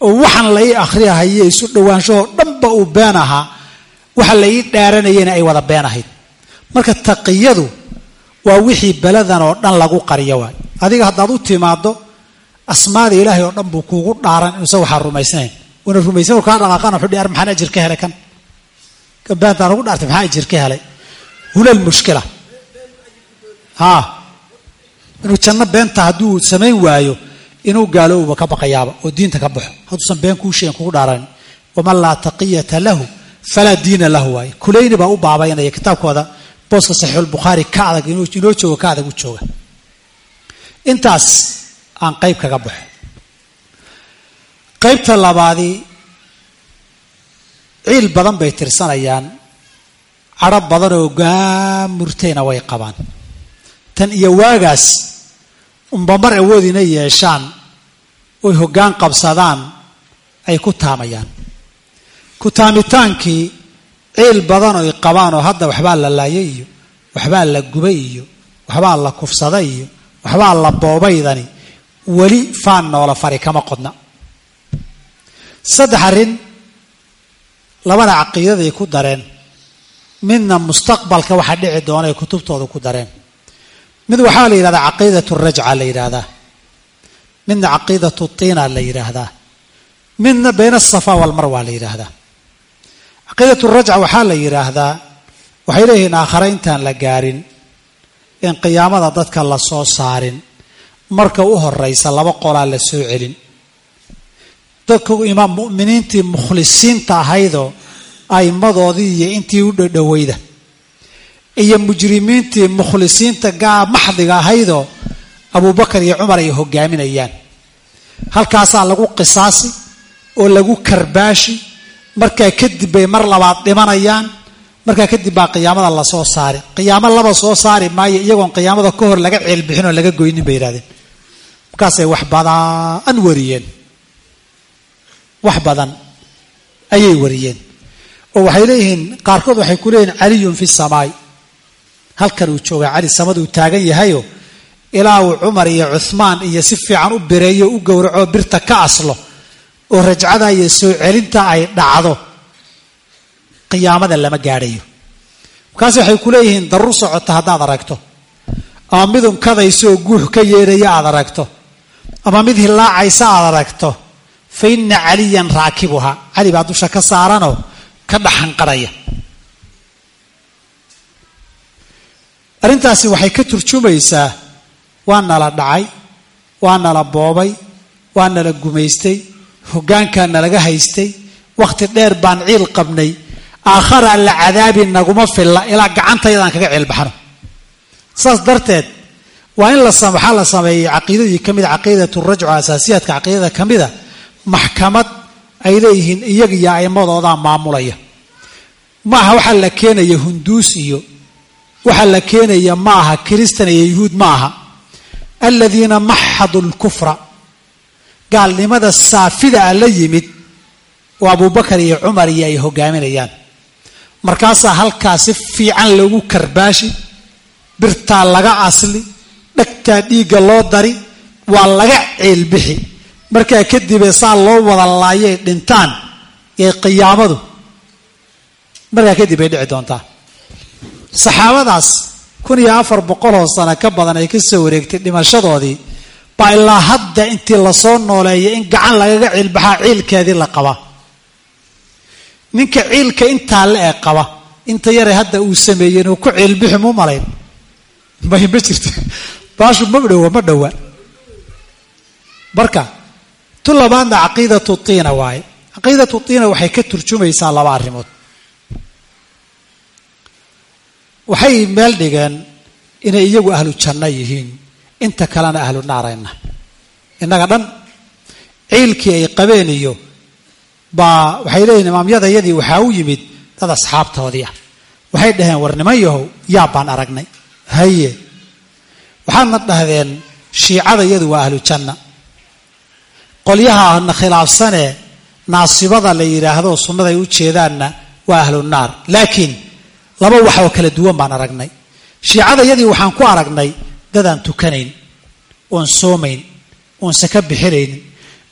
Oo waxaan la ii akhriyahaye isu dhowaanshahoo dhanba uu been ahaa waxa la ii dhaaranayena ay wada been ahayd. Marka taqiyadu waa wixii beladan oo dhan lagu qariyo waay. Adiga haddaad u timaado asmaada ilaahay oo dhan buu kuugu dhaaran inuusan waxaa rumaysnayn una rumaysan kaa dhaqaaqana wuxuu ar maxaan ajir ka helay kan? Gabaantaan ugu dhaartay maxaa ajir ka helay? Hulal mushkila. Haa. Inuu janno beenta hadduu samayn waayo inuu gaalowba ka baqayaaba oo diinta ka baxo. Hadduusan been kuu sheegin kugu dhaaranin waman laa taqiyata lahu falaa diina lahu waaye kulayni baa u baabaynaya kitaabkooda booska saxiixulbukhaari ka adag inoo joogo ka adag u jooga. Intaas aan qayb kaga baxo. Qaybta labaadii ciil badan bay tirsanayaan. Cadho badan oo gaamurtayna way qabaan. Tan iyo waagaas unba mar awood inay yeeshaan oy hoggaan qabsadaan ay ku taamayaan. Ku taamitaankii ciil badan oy qabaan oo hadda waxbaa la laayay iyo waxbaa la gubay iyo waxbaa la kufsaday iyo waxbaa la boobaydani. Weli faan noola fari kama qodna. Saddex arrin labada caqiidaday ku dareen. Midna mustaqbalka waxa dhici doona ay kutubtooda ku dareen. Mid waxaa la yidhahdaa caqiidatu rajca la yidhaahdaa. Midna caqiidatu tiina la yidhaahdaa. Midna bayna asafa walmarwa la yidhaahdaa caqiidatu rajca waxaa la yidhaahdaa waxay leeyihiin aakhare intaan la gaarin in qiyaamada dadka la soo saarin marka u horeysa laba qolaa la soo celin. Dadka imaam mu'miniintii mukhlisiinta ahaydoo a'imadoodii iyo intii u dhadhoweyda iyo mujrimiintii mukhlisiinta gaa maxdiga ahaydoo abuubakar iyo cumar ay hogaaminayaan halkaasaa lagu qisaasi oo lagu karbaashi markaa kadib bay mar labaad dhimanayaan. Markaa kadib baa qiyaamada la soo saari qiyaamo laba soo saari maayo iyagoon qiyaamada ka hor laga ceelbixin oo laga goynin bay yidhahdeen. Markaasay wax badan wariyeen. Wax badan ayay wariyeen. Oo waxay leeyihiin qaarkood waxay ku leeyihiin caliyun fi samaay halkan uu joogaa cali samaduu taagan yahayo. Ilaa uu cumar iyo cuhmaan iyo si fiican u bireeyo u gowraco birta ka aslo oo rajcada iyo soo celinta ay dhacdo qiyaamada lama gaadhayo. Markaas waxay ku leeyihiin daruur socota haddaad aragto. Ama mid unkadaysaoo guux ka yeedhaya aad aragto. Ama mid hilaacaysa aad aragto. Fa inna caliyan raakibuha cali baa dusha ka saaranoo ka dhaxanqadhaya arrintaasi waxay ka turjumaysaa waa nala dhacay waa nala boobay waa nala gumaystay hoggaankaa nalaga haystay wakhti dheer baan ciil qabnay aakhara la cadaabi naguma filla ilaa gacantayadaan kaga ciilbaxno saas darteed waa in waxaa la sameeyey caqiidadii ka mida caqiidatu rajcu asaasiyaadka caqiidada ka mida maxkamad ay leeyihiin iyagiyo a'imadoodaa maamulaya. Ma aha waxaa la keenaya hunduus iyo waxaa la keenaya ma aha kiristan iyo yuhuud ma aha. Aladiina maxadu lkufra gaalnimada saafida a la yimid oo abubakar iyo cumar iyo ay hogaaminayaan markaasaa halkaa si fiican lagu karbaashi birtaa laga asli dhagtaa dhiigga loo dari waa laga ceelbixi. Markaa kadibee saa loo wada laayay dhintaan ee qiyaamadu markaa kadib ay dhici doontaa. Saxaabadaas kun iyo afar boqoloo sano ka badan ay ka soo wareegtay dhimashadoodii baa ilaa hadda intii la soo nooleeya in gacan lagaga ciilbaxaa ciilkeedii la qabaa ninka ciilka intaa la ee qaba inta yare hadda uu sameeyey inuu ku ciilbixi mu malayn. May ma jirto baashu ma dhowa ma dhowa marka tu labaadna caqiidatu tiina waaye. Caqiidatu tiina waxay ka turjumaysaa laba arrimood. Waxay meel dhigeen inay iyagu ahlu janno yihiin inta kalena ahlu naarayna. Innaga dhan ciilkii ay qabeen iyo baa waxay leeyihiin imaamyadayadii waxaa u yimid dad asxaabtoodii ah. Waxay dhaheen war niman yahow yaa baan aragnay. Haye. Waxaadna dhahdeen shiicadayadu waa ahlu janna. Qolyaha na khilaafsanee naasibada la yidhaahdo sunnaday u jeedaanna waa ahlu naar. Laakiin laba wax oo kala duwan baan aragnay. Shiicadayadii waxaan ku aragnay dadaan tukanayn oon soomayn oon saka bixinaynin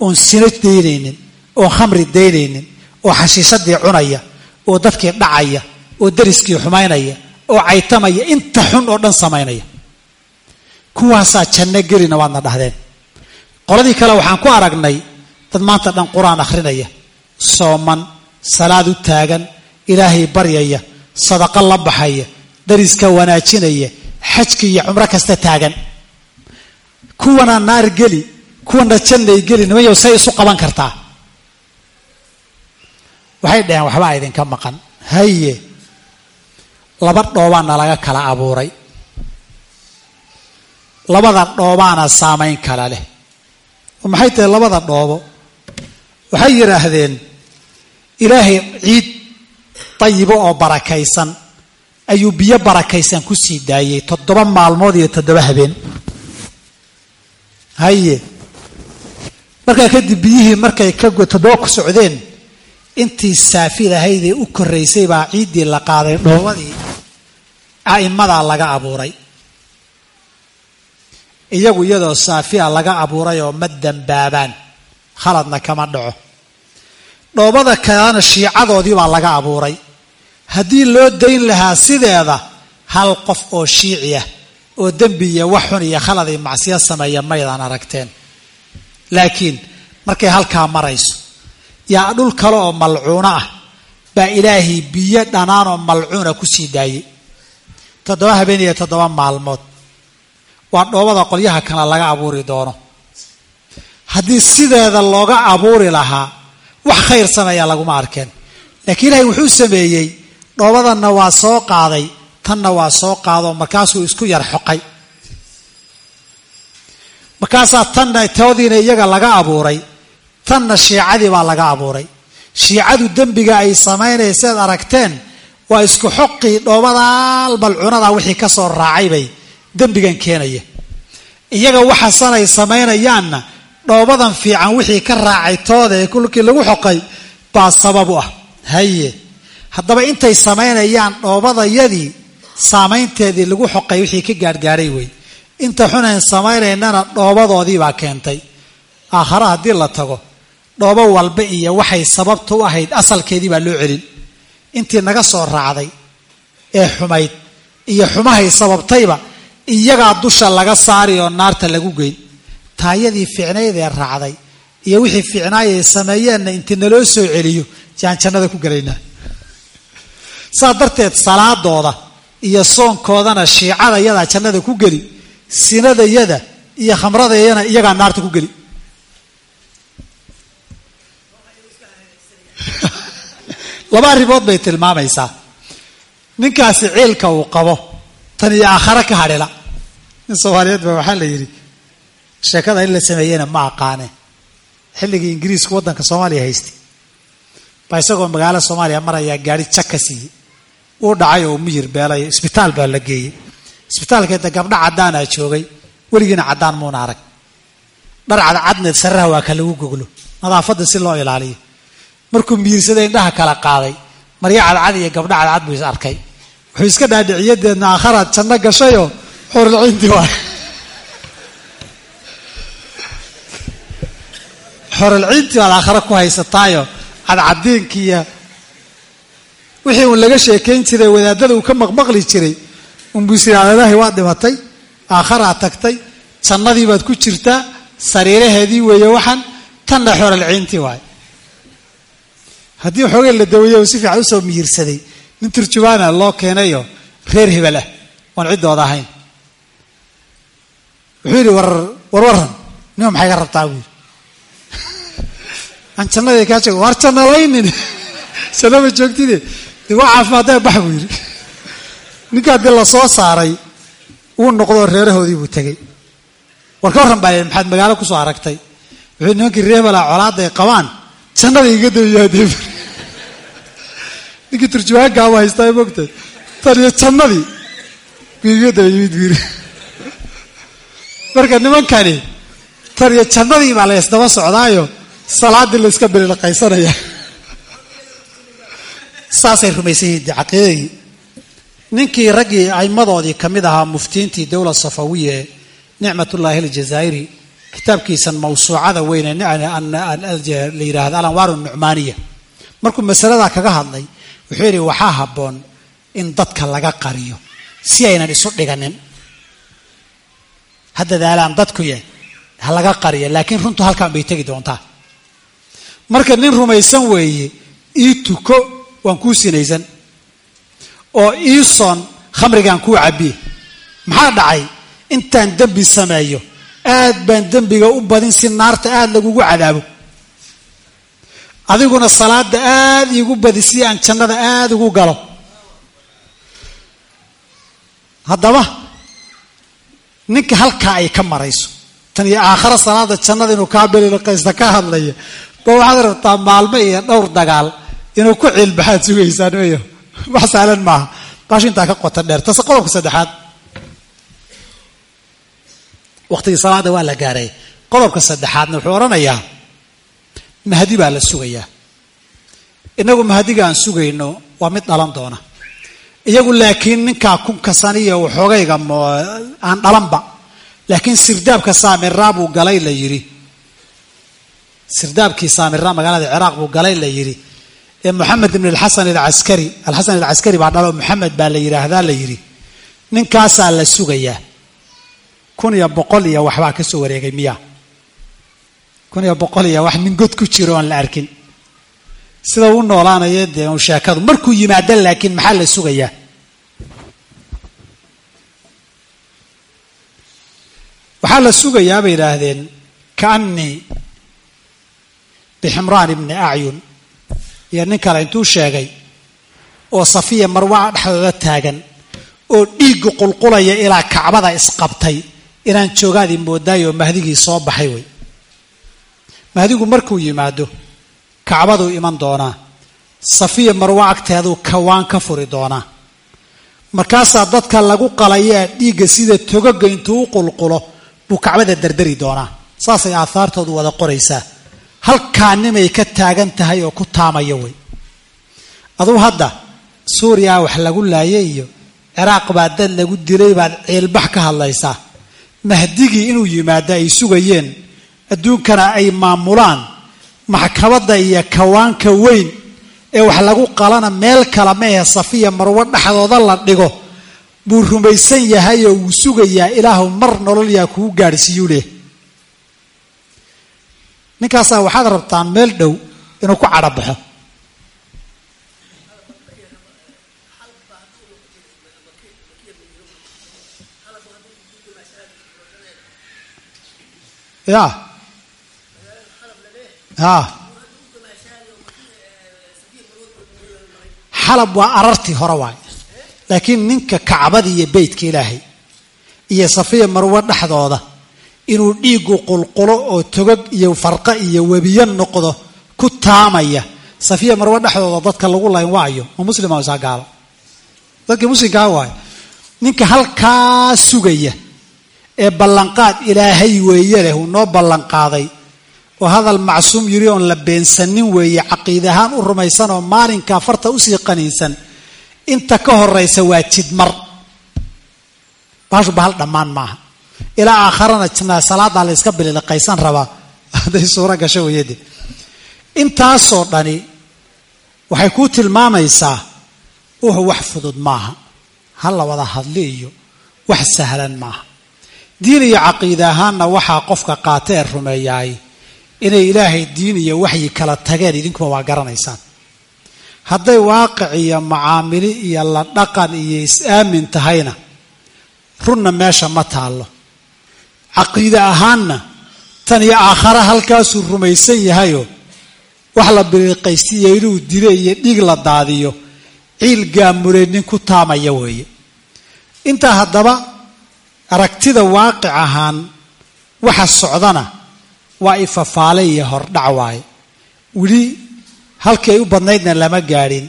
oon sino daynaynin oon khamri daynaynin oo xashiishadii cunaya oo dadkii dhacaya oo dariskii xumaynaya oo caytamaya inta xun oo dhan samaynaya. Kuwaasaa janno gelina waadna dhahdeen. Qoladii kale waxaan ku aragnay dad maanta dhan qur'aan akhrinaya sooman salaad u taagan ilaahay baryaya sadaqo la baxaya dariska wanaajinaya xajki iyo cumro kasta taagan. Kuwana naar geli kuwana jannay geli nimayow say isu qaban kartaa. Waxay dhaheen waxbaa idinka maqan. Haye laba dhoobaana laga kala abuuray. Labada dhoobaana saamayn kala leh. Maxay tahay labada dhoobo? Waxay yidhaahdeen ilaahay ciid dayibo oo barakaysan ayuu biyo barakaysan ku sii daayey toddoba maalmood iyo toddoba habeen. Haye markaa kadib biyihii markay ka toddoba ku socdeen intii saafid ahaydee u koraysay baa ciiddii la qaaday dhoobadii a'immadaa laga abuuray. Iyagu iyadoo saafia laga abuuray oo ma dambaabaan khaladna kama dhaco. Dhoobada kalena shiicadoodii baa laga abuuray haddii loo dayn lahaa sideeda hal qof oo shiici ah oo dembi iyo wax xun iyo khalad iyo macsiyo sameeya maydaan aragteen. Laakiin markay halkaa marayso yaa dhul kale oo malcuuno ah baa ilaahay biyo dhanaan oo malcuuna ku sii daayey toddoba habeen iyo toddoba maalmood waa dhoobada qolyaha kale laga abuuri doono. Haddii sideeda looga abuuri lahaa wax khayr sameeya laguma arkeen. Laakiin ilaahay wuxuu sameeyey dhoobadanna waa soo qaaday tanna waa soo qaadoo markaasuu isku yar xoqay. Markaasaa tanna toodiina iyaga laga abuuray tanna shiicadii baa laga abuuray. Shiicadu dembiga ay samaynayseed aragteen waa isku xoqii dhoobadaal malcunada wixii ka soo raacay bay dembigan keenaya iyaga waxasanay samaynayaanna dhoobadan fiican wixii ka raacay tooda ee kulkii lagu xoqay baa sabab u ah. Haye haddaba intay samaynayaan dhoobadayadii saamaynteedii lagu xoqay wixii ka gaarhgaadhay wey. Inta xunayn samaynaynana dhoobadoodii baa keentay. Aakhare haddii la tago dhoobo walba iyo waxay sababta u ahayd asalkeedii baa loo celin. Intii naga soo raacday ee xumayd iyo xumahay sababtayba iyagaa dusha laga saari oo naarta lagu geyn. Taayadii fiicnaydee raacday iyo wixii fiicnaayay sameeyeenna intii naloo soo celiyo yaan jannada ku gelaynaa saas darteed salaadooda iyo soonkoodana shiicada yadaa jannada ku geli sinadayada iyo khamradayana iyagaa naarta ku geli. Laba arrimood bay tilmaamaysaa. Ninkaasi ciilka uu qabo tan iyo aakhare ka hadhila. Nin soomaaliyeed ba waxaa la yidhi sheekada in la sameeyena ma aqaane. Xilligii ingiriisku waddanka soomaaliya haystay. Baa isagoo magaalo soomaaliya marayaa gaari jak ka siiyey uu dhacay oo miyir beelayo isbitaal baa la geeyey. Isbitaalkeeda gabdho caddaanaa joogay weligiina caddaan muuna arag. Dhar cadcadneed sarraha waa ka lagu goglo. Nadaafadda si loo ilaaliyo. Markuu miirsaday indhaha kala qaaday maryo cadcad iyo gabdho cadcad buu is arkay. Wuxuu iska dhaadhiciyadeedna aakharaad janno gashayoo xorlciintii waay xoralciintii baad aakhare ku haysataayo. Cadcadiinkiiyo wixii uun laga sheekayn jiray wadaadada uu ka maqmaqli jiray unbuisiraadadahi waad dhimatay aakharaa tagtay jannadii baad ku jirtaa sariiraheedii weeye waxan tanna xoralciintii waay. Haddii xoogay la daweeye uu si fiican u soo miyirsaday nin turjubaana loo keenayo reer hebel ah oon ciddooda ahayn. Wuxuu yidhi war war waran nima maxay ka rabtaa? Buu yidhi. Aan jannadii kaa joogo waar jannalaynin jannaba joogtide de waa caafimaadee bax buu yidhi. Dee la soo saaray uu noqdoo reerahoodii buu tegey. War ka warran baa maxaad magaalo ku soo aragtay? Wuxuu nimankii reebelaa colaadda ay qabaan jannada iga dawiyaadee ninkii turjuwaankaa u haystaa mogtahay tan iyo jannadii iga daba yimid yidhi. Marka nimankani tan iyo jannadii baa la ysdaba socdaayo salaaddii la iska bililaqaysanaya saasay rumaysan yihiin de caqiidadii ninkii raggii aimadoodii ka mid ahaa muftiintii dowla safawiye nicmatullaahi aljazaa'iri kitaabkiisan mawsuucada weyne la yidhaahdo alanwaar nucmaaniya. Markuu masaladaa kaga hadlay wuxuu yidhi waxaa habboon in dadka laga qariyo si aynan isu dhiganin. Ha dadaalaan dadku ye ha laga qariyo laakiin runtu halkaan bay tegi doontaa. Marka nin rumaysan weeye ii tuko waan kuu sinaysan. Oo ii soon khamrigaan kuu cabbiye maxaa dhacay? Intaan dembi sameeyo. Aad baan dembiga u badin si naarta aada lagugu cadaabo. Adiguna salaada aada iigu badi si aan jannada aada ugu galo. Haddaba ninka halkaa ay ka marayso tan iyo aakhara salaada jannada inuu kaa belilaqaysta ka hadlaya ba waxaad rabtaa maalmo iyo dhowr dagaal inuu ku ciilbaxaad sugaysaan mayo wax saalan maaha. Baash intaa ka qota dheer. Tase qodobka saddexaad. Waqtigii salaada waa la gaaray. Qodobka saddexaadna wuxuu odhanayaa mahdi baa la sugayaa. Inagu mahdiga aan sugayno waa mid dhalan doona. Iyagu laakiin ninkaa kunka saniya waxoogayga aan dhalanba. Laakiin sirdaabka saamiraa buu galay la yidhi. Sirdaabkii saamiraa magaalada ciraaq buu galay la yidhi ee moxamed ibn alxasan alcaskari alxasan alcaskari baa dhalo moxamed baa la yidhaahdaa la yidhi ninkaasaa la sugayaa. Kun iyo boqol iyo waxbaa ka soo wareegay miya kun iyo boqol iyo wax nin god ku jiro oon la arkin. Sida u noolaanaya dee un sheekadu markuu yimaado laakiin maxaa la sugayaa? Waxaa la sugayaa bay yidhaahdeen kaanii biximraan ibni acyun iyo nin kale intuu sheegay oo safiya marwaca dhexdooda taagan oo dhiiggu qulqulaya ilaa kacbada isqabtay inaan joogaadii moodaayoo mahdigii soo baxay wey mahdigu markuu yimaado kacbaduu iman doonaa. Safiya marwa agteeduu kawaan ka furi doonaa. Markaasaa dadka lagu qalayaa dhiigga sida togaga intuu u qulqulo buu kacbada dardari doonaa. Saasay aahaartoodu wada qoraysaa halkaa nimay ka taagan tahay oo ku taamaya wey aduu hadda suuriya wax lagu laayay iyo ciraaq baa dad lagu dilay baad ciilbax ka hadlaysaa. Mahdigii inuu yimaado ay sugayeen adduunkana ay maamulaan maxkamadda iyo kawaanka weyn ee wax lagu qalana meel kale ma ahe safiya marwo dhexdooda la dhigo buu rumaysan yahay oo wuu sugayaa ilaahu mar nololyaa kuu gaadhsiiyuu leh ninkaasaa waxaad rabtaan meel dhow inuu ku cadhabaxo ya xalab waa arartii hore waay. Laakiin ninka kacbada iyo beytka ilaahay iyo safiya marwo dhexdooda inuu dhiigu qulqulo oo togag iyo farqa iyo webiyo noqdo ku taamaya. Safiya marwo dhexdooda dadka lagu layn waayo ma muslima isaa gaalo. Dadkii muslimkaa waayo ninka halkaa sugaya ee ballanqaad ilaahay weeye leh uu noo ballanqaaday oo hadal macsuum yiri oon la beensanin weeye caqiid ahaan u rumaysan oo maalinkaa farta u sii qaniinsan inta ka horaysa waa jidmar. Baashu bahal dhammaan maaha ilaa aakharana salaadaa la yska bililiqaysan rabaa. Hadday suuro gasho weyade intaasoo dhani waxay kuu tilmaamaysaa wuxuu wax fudud maaha. Ha la wada hadli iyo wax sahlan maaha. Diin iyo caqiide ahaanna waxaa qofka qaata ee rumeeyaay inay ilaahay diin iyo waxyi kala tageen idinkuba waa garanaysaan. Hadday waaqic iyo macaamili iyo la dhaqan iyo is-aamin tahayna runna meesha ma taallo caqiide ahaanna tan iyo aakhare halkaasuu rumaysan yahayoo wax la biriiqaystiyo inuu dilo iyo dhiig la daadiyo ciil gaamuree nin ku taamaya weeye. Intaa haddaba aragtida waaqic ahaan waxa socdana waa ifafaale iyo hordhac waaye. Weli halkii u badnaydna lama gaadhin.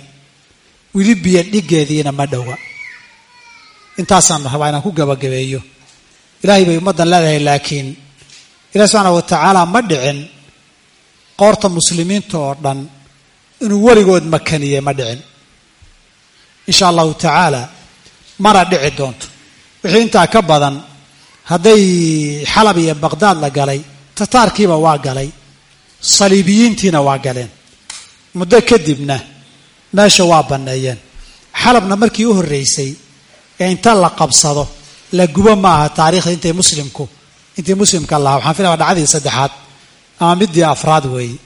Weli biyo dhiggeediina ma dhowa. Intaasaan rabaa inaan ku gabagabeeyo ilaahay bay ummaddan leedahay laakiin ilahi subxaana wa tacaala ma dhicin qoorta muslimiinta oo dhan inuu weligood makaniyey ma dhicin. Insha allahu tacaala mana dhici doonto. Wixii intaa ka badan hadday xalab iyo baqdaad la galay tataarkiiba waa galay saliibiyiintiina waa galeen. Muddo kadibna meesha waa banneeyeen. Xalabna markii u horreysay ee inta la qabsado la gubo ma aha taariikhda intay muslimku intii muslimka lahaa. Waxaan filaya dhacdii saddexaad. Ama midii afraad weeye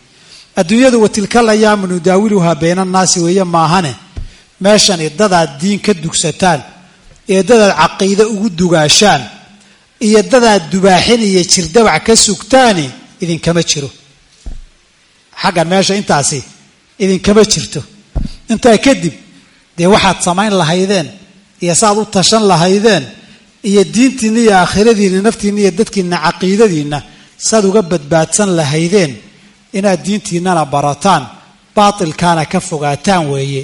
adduunyadu watilkal ayaamu nudaawiluhaa bayna annaasi weeye maahane meeshan dadaad diin ka dugsataan iyo dadaad caqiide ugu dugaashaan iyo dadaad dubaaxin iyo jirdabac ka sugtaani idinkama jiro. Xaggan meesha intaasi idinkama jirto. Intaa kadib dee waxaad samayn lahaydeen iyo saaad u tashan lahaydeen iyo diintiinna iyo aakhiradiinna naftiinna iyo dadkiinna caqiidadiinna saad uga badbaadsan lahaydeen inaad diintiinnana barataan baatilkaana ka fogaataan weeye.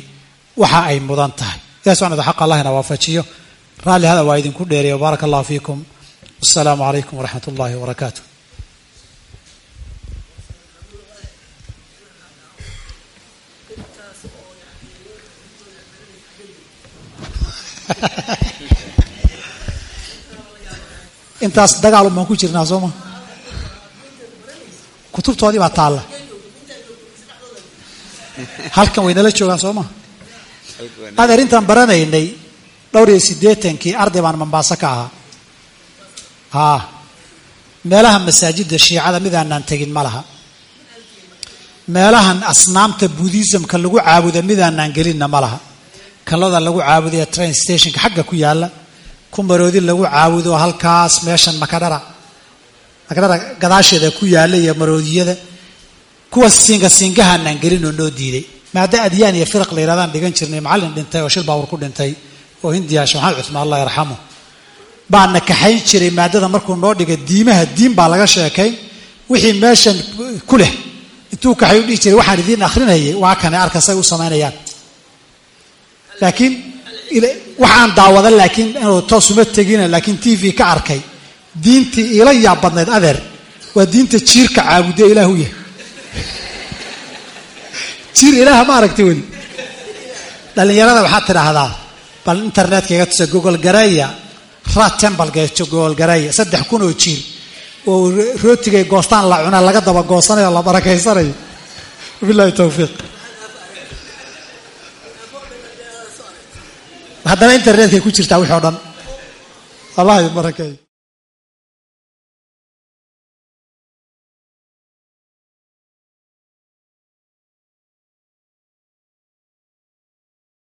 Waxa ay mudan tahay. Ilahi subxana wata xaq allahina waafajiyo. Raalli hada waa idinku dheereeya baaraka allahu fiikum. Wasalaamu calaykum waraxmat ullahi wabarakaatu intaas dagaal baan ku jirnaa soo ma? Kutubtoodii baa taalla. Halkan way nala joogaan soo ma? Adeer intaan baranaynay dhowr iyo siddeetankii arday baan mambaaso ka ahaa. Haa meelaha masaajidda shiicada midaanaan tegin ma laha. Meelahan asnaamta buddhismka lagu caabuda midaanaan gelinna ma laha. Kalada lagu caabudayo train stationka xagga ku yaalla kumaroodi lagu caabudo halkaas meeshan makadhara makadhara gadaasheeda ku yaalla iyo maroodiyada. Kuwa siinga siingahaanaan gelin oo noo diiday. Maada adyaan iyo firaq la yidhahdaan dhigan jirnay macallin dhintay oo shil baawur ku dhintay oo hindiya sheekh maxamed allah yarxamu. Baa na kaxayn jiray maadada markuu noo dhigay diimaha diin baa laga sheekayn wixii meeshan ku leh. Intuu kaxay u dhihi jiray waxaan idiin akhrinayay waa kane arka say u samaynayaan laakiin waxaan daawada laakiin inuu toosuma tegina laakiin t v ka arkay. Diintii ila yaab badnayd adeer. Waa diinta jiirka caabude ilaahu yahay. Jiir ilaaha ma aragta weli. Dhallinyarada waxaad tidhaahdaa bal internetka iga tusa gogol gareeya rat tembalgeejo gogol gareeya saddex kun oo jiir. Oo rootigay goostaan la cuna laga daba goosanayo la barakaysanayo wabilahi towfiiq haddana internetkay ku jirtaa wixi o dhan. Allah barakeeyo